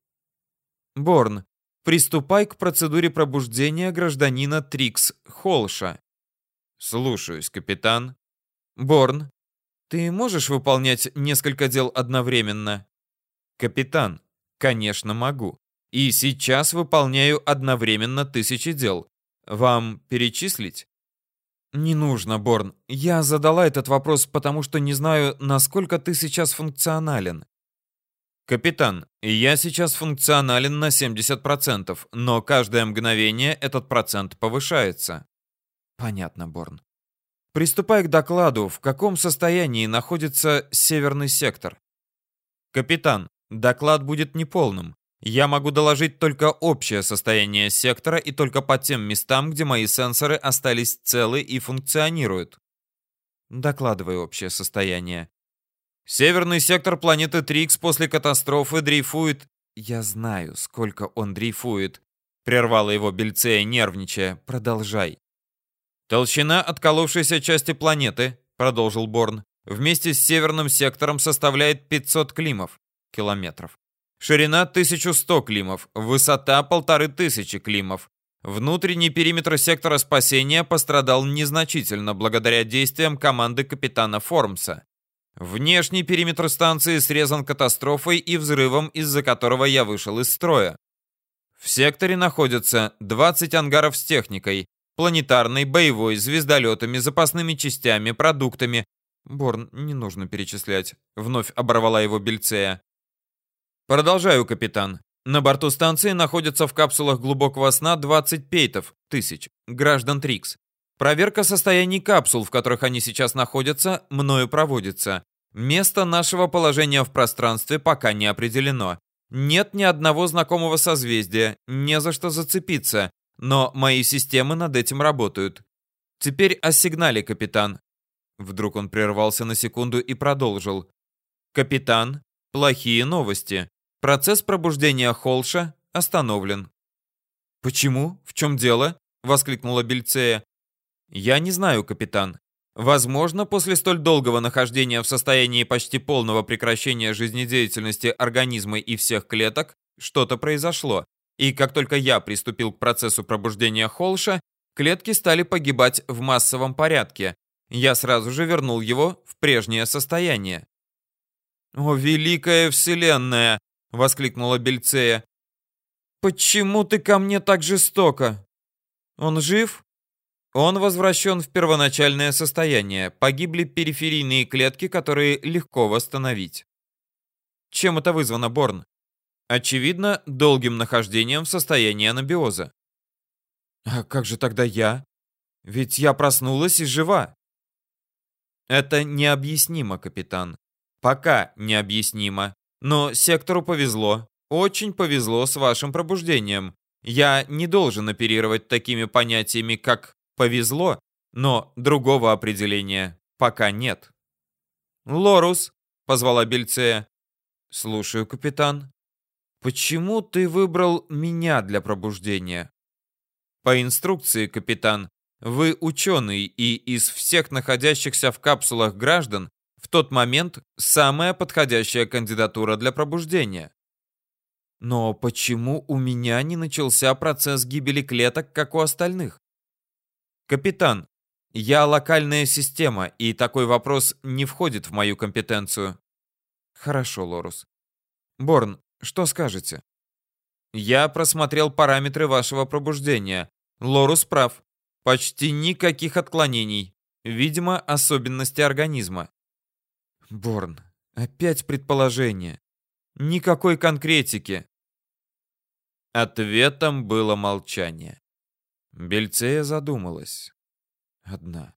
Борн, приступай к процедуре пробуждения гражданина Трикс Холша. Слушаюсь, капитан. Борн, ты можешь выполнять несколько дел одновременно? Капитан, конечно, могу. И сейчас выполняю одновременно тысячи дел. Вам перечислить? Не нужно, Борн. Я задала этот вопрос, потому что не знаю, насколько ты сейчас функционален. Капитан, я сейчас функционален на 70%, но каждое мгновение этот процент повышается. Понятно, Борн. Приступай к докладу, в каком состоянии находится северный сектор. Капитан, доклад будет неполным. Я могу доложить только общее состояние сектора и только по тем местам, где мои сенсоры остались целы и функционируют. Докладывай общее состояние. Северный сектор планеты Трикс после катастрофы дрейфует... Я знаю, сколько он дрейфует. Прервала его Бельцея, нервничая. Продолжай. Толщина отколовшейся части планеты, продолжил Борн, вместе с северным сектором составляет 500 климов, километров. Ширина 1100 климов, высота 1500 климов. Внутренний периметр сектора спасения пострадал незначительно благодаря действиям команды капитана Формса. Внешний периметр станции срезан катастрофой и взрывом, из-за которого я вышел из строя. В секторе находятся 20 ангаров с техникой, планетарной, боевой, звездолетами, запасными частями, продуктами. Борн, не нужно перечислять. Вновь оборвала его Бельцея. Продолжаю, капитан. На борту станции находятся в капсулах глубокого сна 20 пейтов, тысяч, граждан Трикс. Проверка состояний капсул, в которых они сейчас находятся, мною проводится. Место нашего положения в пространстве пока не определено. Нет ни одного знакомого созвездия, не за что зацепиться, но мои системы над этим работают. Теперь о сигнале, капитан. Вдруг он прервался на секунду и продолжил. Капитан, плохие новости. Процесс пробуждения Холша остановлен. «Почему? В чем дело?» — воскликнула Бельцея. «Я не знаю, капитан. Возможно, после столь долгого нахождения в состоянии почти полного прекращения жизнедеятельности организма и всех клеток что-то произошло, и как только я приступил к процессу пробуждения Холша, клетки стали погибать в массовом порядке. Я сразу же вернул его в прежнее состояние. «О, великая вселенная!» — воскликнула Бельцея. «Почему ты ко мне так жестоко? Он жив?» Он возвращен в первоначальное состояние. Погибли периферийные клетки, которые легко восстановить. Чем это вызвано, Борн? Очевидно, долгим нахождением в состоянии анабиоза. А как же тогда я? Ведь я проснулась и жива. Это необъяснимо, капитан. Пока необъяснимо. Но сектору повезло. Очень повезло с вашим пробуждением. Я не должен оперировать такими понятиями, как «повезло», но другого определения пока нет. «Лорус», — позвала Бельцея. «Слушаю, капитан». «Почему ты выбрал меня для пробуждения?» «По инструкции, капитан, вы ученый и из всех находящихся в капсулах граждан в тот момент самая подходящая кандидатура для пробуждения. Но почему у меня не начался процесс гибели клеток, как у остальных? Капитан, я локальная система, и такой вопрос не входит в мою компетенцию. Хорошо, Лорус. Борн, что скажете? Я просмотрел параметры вашего пробуждения. Лорус прав. Почти никаких отклонений. Видимо, особенности организма. Борн, опять предположение. Никакой конкретики. Ответом было молчание. Бельцея задумалась. Одна.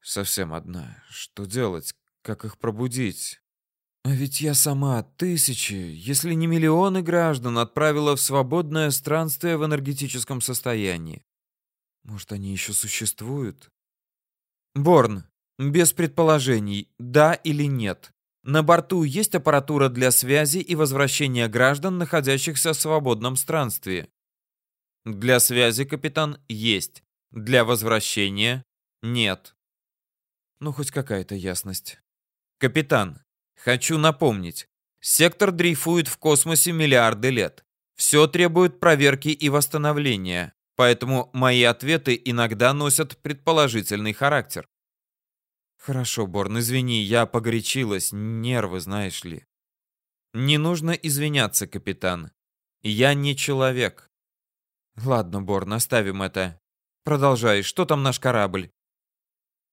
Совсем одна. Что делать? Как их пробудить? А ведь я сама тысячи, если не миллионы граждан отправила в свободное странствие в энергетическом состоянии. Может, они еще существуют? Борн, без предположений, да или нет. На борту есть аппаратура для связи и возвращения граждан, находящихся в свободном странстве. Для связи, капитан, есть. Для возвращения нет. Ну, хоть какая-то ясность. Капитан, хочу напомнить. Сектор дрейфует в космосе миллиарды лет. Все требует проверки и восстановления. Поэтому мои ответы иногда носят предположительный характер. Хорошо, Борн, извини, я погорячилась, нервы, знаешь ли. Не нужно извиняться, капитан. Я не человек. Ладно, Борн, оставим это. Продолжай, что там наш корабль?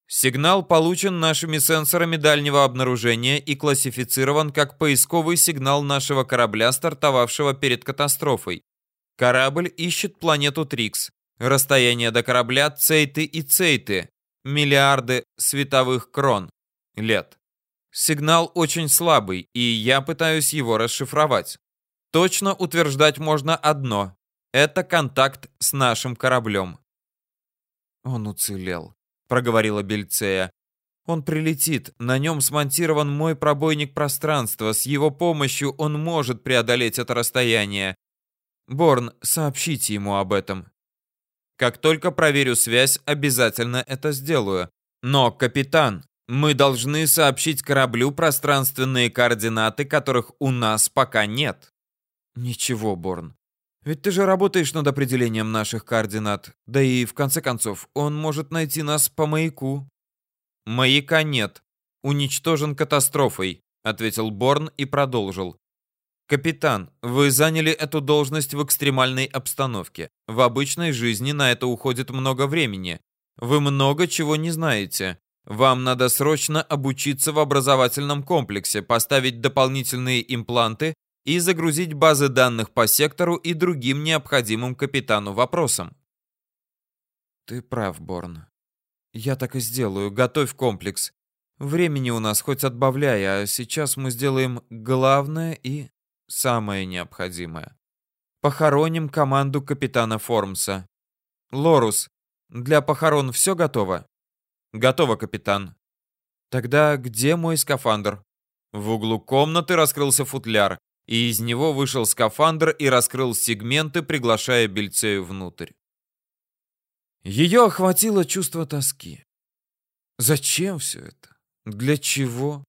Сигнал получен нашими сенсорами дальнего обнаружения и классифицирован как поисковый сигнал нашего корабля, стартовавшего перед катастрофой. Корабль ищет планету Трикс. Расстояние до корабля Цейты и Цейты. Миллиарды световых крон. Лет. Сигнал очень слабый, и я пытаюсь его расшифровать. Точно утверждать можно одно. Это контакт с нашим кораблем. Он уцелел проговорила Бельцея. Он прилетит, на нем смонтирован мой пробойник пространства, с его помощью он может преодолеть это расстояние. Борн, сообщите ему об этом. Как только проверю связь, обязательно это сделаю. Но, капитан, мы должны сообщить кораблю пространственные координаты, которых у нас пока нет. Ничего, Борн. Ведь ты же работаешь над определением наших координат. Да и, в конце концов, он может найти нас по маяку». «Маяка нет. Уничтожен катастрофой», — ответил Борн и продолжил. «Капитан, вы заняли эту должность в экстремальной обстановке. В обычной жизни на это уходит много времени. Вы много чего не знаете. Вам надо срочно обучиться в образовательном комплексе, поставить дополнительные импланты и загрузить базы данных по сектору и другим необходимым капитану вопросам. Ты прав, Борн. Я так и сделаю. Готовь комплекс. Времени у нас хоть отбавляй, а сейчас мы сделаем главное и самое необходимое. Похороним команду капитана Формса. Лорус, для похорон все готово? Готово, капитан. Тогда где мой скафандр? В углу комнаты раскрылся футляр и из него вышел скафандр и раскрыл сегменты, приглашая Бельцею внутрь. Ее охватило чувство тоски. Зачем все это? Для чего?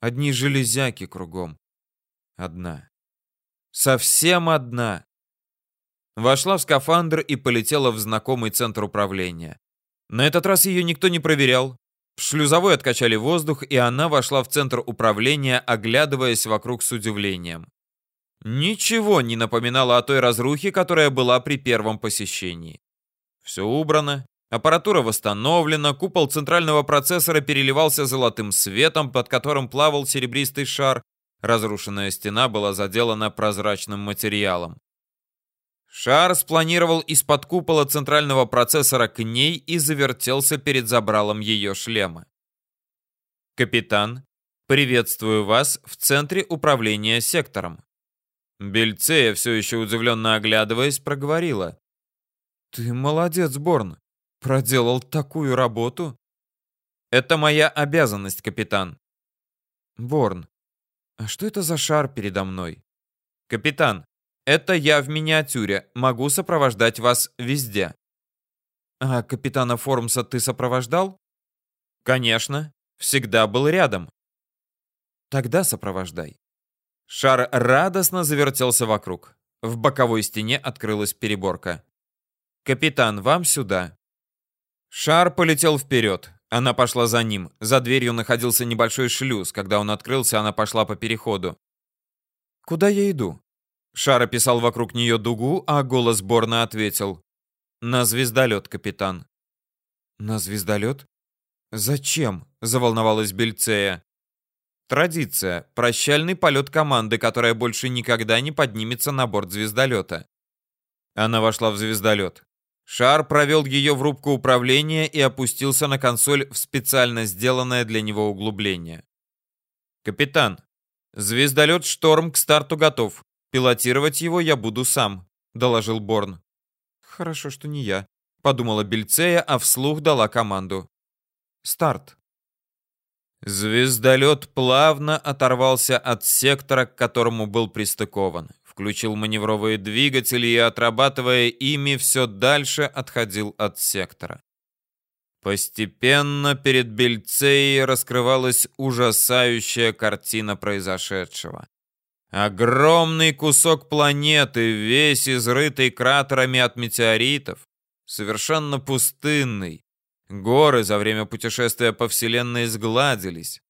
Одни железяки кругом. Одна. Совсем одна. Вошла в скафандр и полетела в знакомый центр управления. На этот раз ее никто не проверял. В шлюзовой откачали воздух, и она вошла в центр управления, оглядываясь вокруг с удивлением. Ничего не напоминало о той разрухе, которая была при первом посещении. Все убрано, аппаратура восстановлена, купол центрального процессора переливался золотым светом, под которым плавал серебристый шар, разрушенная стена была заделана прозрачным материалом. Шар спланировал из-под купола центрального процессора к ней и завертелся перед забралом ее шлема. «Капитан, приветствую вас в центре управления сектором». Бельцея, все еще удивленно оглядываясь, проговорила. «Ты молодец, Борн. Проделал такую работу?» «Это моя обязанность, капитан». «Борн, а что это за шар передо мной?» «Капитан, это я в миниатюре. Могу сопровождать вас везде. А капитана Формса ты сопровождал? Конечно. Всегда был рядом. Тогда сопровождай. Шар радостно завертелся вокруг. В боковой стене открылась переборка. «Капитан, вам сюда». Шар полетел вперед. Она пошла за ним. За дверью находился небольшой шлюз. Когда он открылся, она пошла по переходу. «Куда я иду?» Шар описал вокруг нее дугу, а голос Борна ответил. «На звездолет, капитан». «На звездолет? Зачем?» — заволновалась Бельцея. «Традиция. Прощальный полет команды, которая больше никогда не поднимется на борт звездолета». Она вошла в звездолет. Шар провел ее в рубку управления и опустился на консоль в специально сделанное для него углубление. «Капитан, звездолет «Шторм» к старту готов. «Пилотировать его я буду сам», — доложил Борн. «Хорошо, что не я», — подумала Бельцея, а вслух дала команду. «Старт». Звездолет плавно оторвался от сектора, к которому был пристыкован. Включил маневровые двигатели и, отрабатывая ими, все дальше отходил от сектора. Постепенно перед Бельцеей раскрывалась ужасающая картина произошедшего. Огромный кусок планеты, весь изрытый кратерами от метеоритов, совершенно пустынный. Горы за время путешествия по Вселенной сгладились.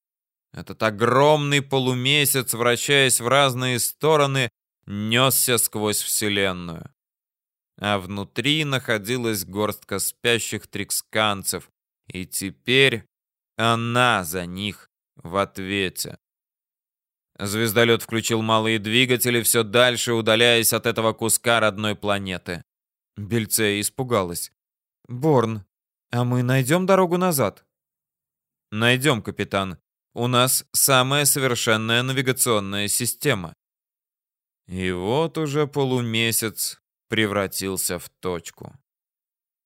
Этот огромный полумесяц, вращаясь в разные стороны, несся сквозь Вселенную. А внутри находилась горстка спящих триксканцев, И теперь она за них в ответе. Звездолет включил малые двигатели, все дальше удаляясь от этого куска родной планеты. Бельцея испугалась. «Борн, а мы найдем дорогу назад?» «Найдем, капитан. У нас самая совершенная навигационная система». И вот уже полумесяц превратился в точку.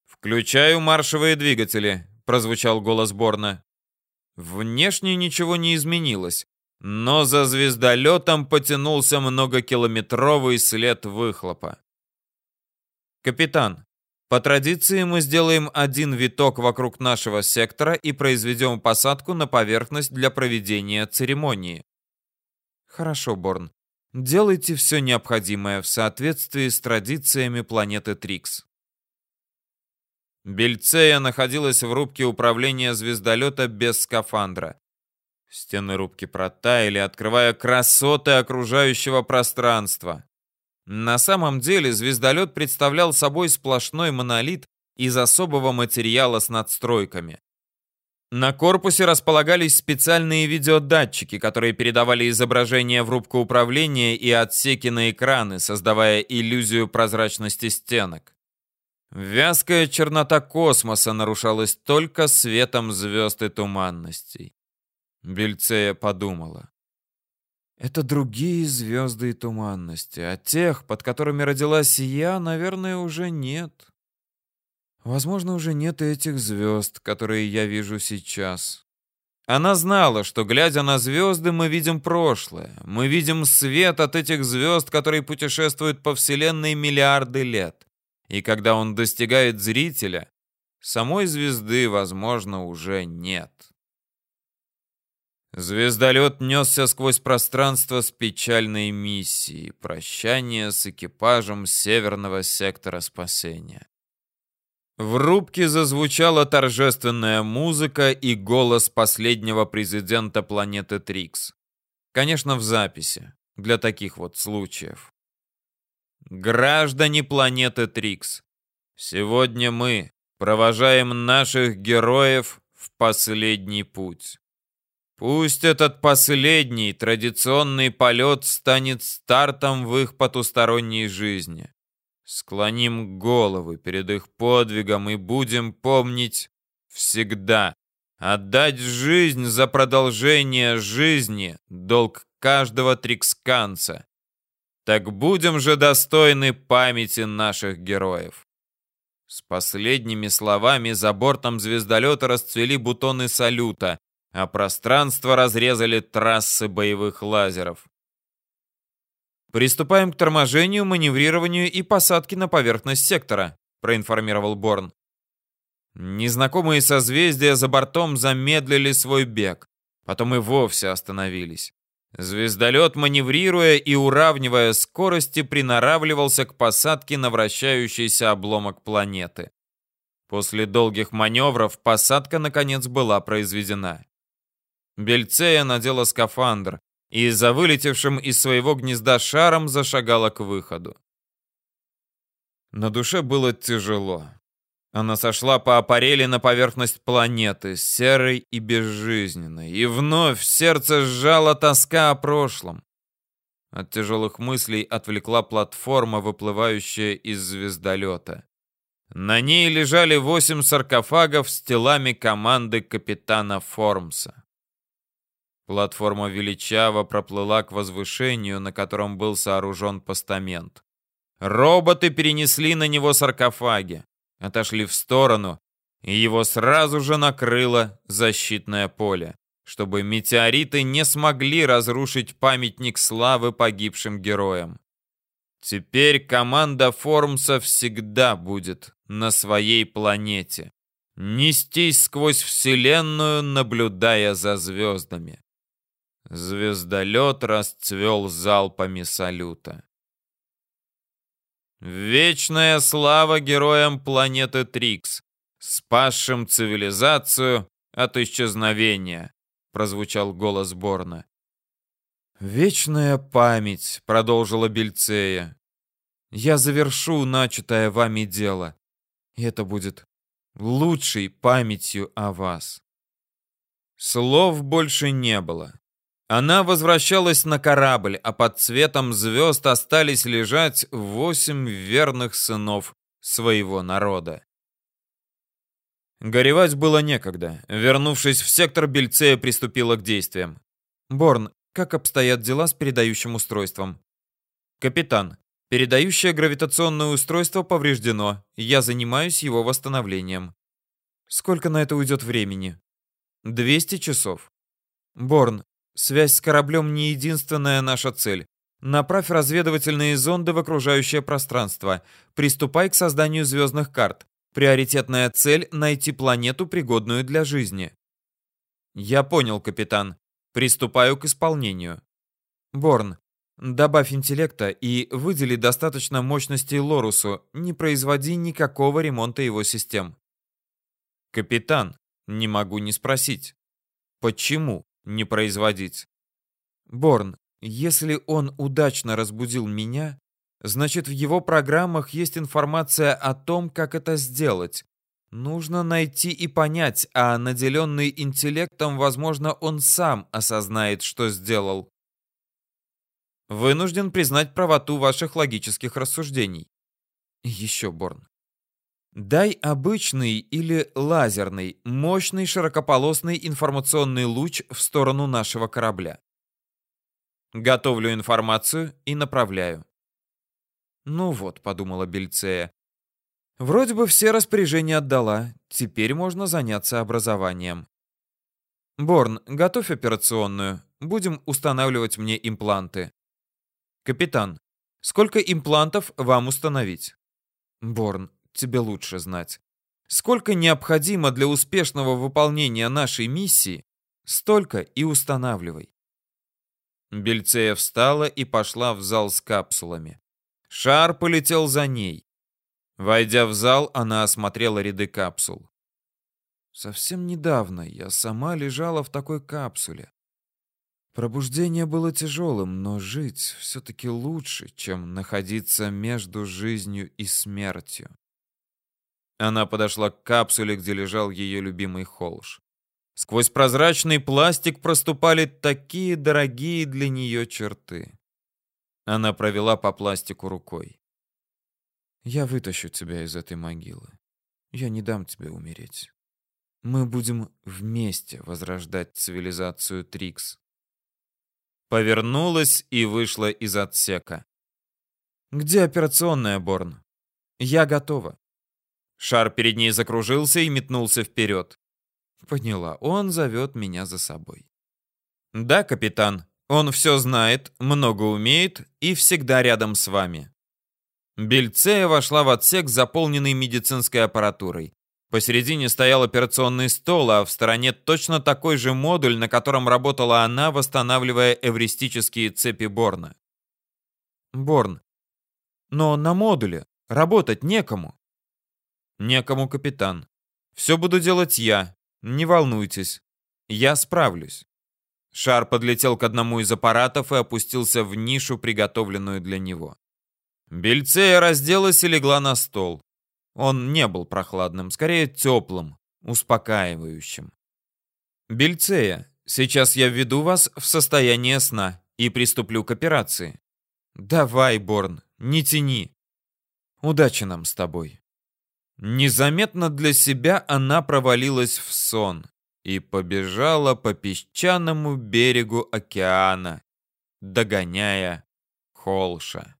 «Включаю маршевые двигатели», — прозвучал голос Борна. Внешне ничего не изменилось, но за звездолетом потянулся многокилометровый след выхлопа. «Капитан, по традиции мы сделаем один виток вокруг нашего сектора и произведем посадку на поверхность для проведения церемонии». «Хорошо, Борн. Делайте все необходимое в соответствии с традициями планеты Трикс. Бельцея находилась в рубке управления звездолета без скафандра. Стены рубки протаяли, открывая красоты окружающего пространства. На самом деле звездолет представлял собой сплошной монолит из особого материала с надстройками. На корпусе располагались специальные видеодатчики, которые передавали изображение в рубку управления и отсеки на экраны, создавая иллюзию прозрачности стенок. Вязкая чернота космоса нарушалась только светом звезд и туманностей. Бельцея подумала. Это другие звезды и туманности, а тех, под которыми родилась я, наверное, уже нет. Возможно, уже нет этих звезд, которые я вижу сейчас. Она знала, что, глядя на звезды, мы видим прошлое. Мы видим свет от этих звезд, которые путешествуют по Вселенной миллиарды лет. И когда он достигает зрителя, самой звезды, возможно, уже нет. Звездолет несся сквозь пространство с печальной миссией прощания с экипажем северного сектора спасения. В рубке зазвучала торжественная музыка и голос последнего президента планеты Трикс. Конечно, в записи, для таких вот случаев. Граждане планеты Трикс, сегодня мы провожаем наших героев в последний путь. Пусть этот последний традиционный полет станет стартом в их потусторонней жизни. Склоним головы перед их подвигом и будем помнить всегда. Отдать жизнь за продолжение жизни — долг каждого триксканца. Так будем же достойны памяти наших героев. С последними словами за бортом звездолета расцвели бутоны салюта, а пространство разрезали трассы боевых лазеров. «Приступаем к торможению, маневрированию и посадке на поверхность сектора», проинформировал Борн. Незнакомые созвездия за бортом замедлили свой бег, потом и вовсе остановились. Звездолет, маневрируя и уравнивая скорости, приноравливался к посадке на вращающийся обломок планеты. После долгих маневров посадка, наконец, была произведена. Бельцея надела скафандр, и за вылетевшим из своего гнезда шаром зашагала к выходу. На душе было тяжело. Она сошла по аппарели на поверхность планеты, серой и безжизненной, и вновь сердце сжало тоска о прошлом. От тяжелых мыслей отвлекла платформа, выплывающая из звездолета. На ней лежали восемь саркофагов с телами команды капитана Формса. Платформа величаво проплыла к возвышению, на котором был сооружен постамент. Роботы перенесли на него саркофаги, отошли в сторону, и его сразу же накрыло защитное поле, чтобы метеориты не смогли разрушить памятник славы погибшим героям. Теперь команда Формса всегда будет на своей планете, нестись сквозь Вселенную, наблюдая за звездами. Звездолет расцвел залпами салюта. Вечная слава героям планеты Трикс, спасшим цивилизацию от исчезновения, прозвучал голос Борна. Вечная память, продолжила Бельцея. Я завершу начатое вами дело, и это будет лучшей памятью о вас. Слов больше не было. Она возвращалась на корабль, а под цветом звезд остались лежать восемь верных сынов своего народа. Горевать было некогда. Вернувшись в сектор, Бельцея приступила к действиям. «Борн, как обстоят дела с передающим устройством?» «Капитан, передающее гравитационное устройство повреждено. Я занимаюсь его восстановлением». «Сколько на это уйдет времени?» «200 часов». «Борн, связь с кораблем не единственная наша цель. Направь разведывательные зонды в окружающее пространство. Приступай к созданию звездных карт. Приоритетная цель — найти планету, пригодную для жизни. Я понял, капитан. Приступаю к исполнению. Борн, добавь интеллекта и выдели достаточно мощности Лорусу. Не производи никакого ремонта его систем. Капитан, не могу не спросить. Почему не производить? Борн, если он удачно разбудил меня, Значит, в его программах есть информация о том, как это сделать. Нужно найти и понять, а наделенный интеллектом, возможно, он сам осознает, что сделал. Вынужден признать правоту ваших логических рассуждений. Еще, Борн. Дай обычный или лазерный, мощный широкополосный информационный луч в сторону нашего корабля. Готовлю информацию и направляю. «Ну вот», — подумала Бельцея. «Вроде бы все распоряжения отдала. Теперь можно заняться образованием». «Борн, готовь операционную. Будем устанавливать мне импланты». «Капитан, сколько имплантов вам установить?» «Борн, тебе лучше знать. Сколько необходимо для успешного выполнения нашей миссии, столько и устанавливай». Бельцея встала и пошла в зал с капсулами. Шар полетел за ней. Войдя в зал, она осмотрела ряды капсул. Совсем недавно я сама лежала в такой капсуле. Пробуждение было тяжелым, но жить все-таки лучше, чем находиться между жизнью и смертью. Она подошла к капсуле, где лежал ее любимый холш. Сквозь прозрачный пластик проступали такие дорогие для нее черты. Она провела по пластику рукой. «Я вытащу тебя из этой могилы. Я не дам тебе умереть. Мы будем вместе возрождать цивилизацию Трикс». Повернулась и вышла из отсека. «Где операционная, Борн?» «Я готова». Шар перед ней закружился и метнулся вперед. Поняла, он зовет меня за собой. «Да, капитан», он все знает, много умеет и всегда рядом с вами. Бельцея вошла в отсек, заполненный медицинской аппаратурой. Посередине стоял операционный стол, а в стороне точно такой же модуль, на котором работала она, восстанавливая эвристические цепи Борна. Борн. Но на модуле работать некому. Некому, капитан. Все буду делать я. Не волнуйтесь. Я справлюсь. Шар подлетел к одному из аппаратов и опустился в нишу, приготовленную для него. Бельцея разделась и легла на стол. Он не был прохладным, скорее теплым, успокаивающим. «Бельцея, сейчас я введу вас в состояние сна и приступлю к операции. Давай, Борн, не тяни. Удачи нам с тобой». Незаметно для себя она провалилась в сон и побежала по песчаному берегу океана, догоняя Холша.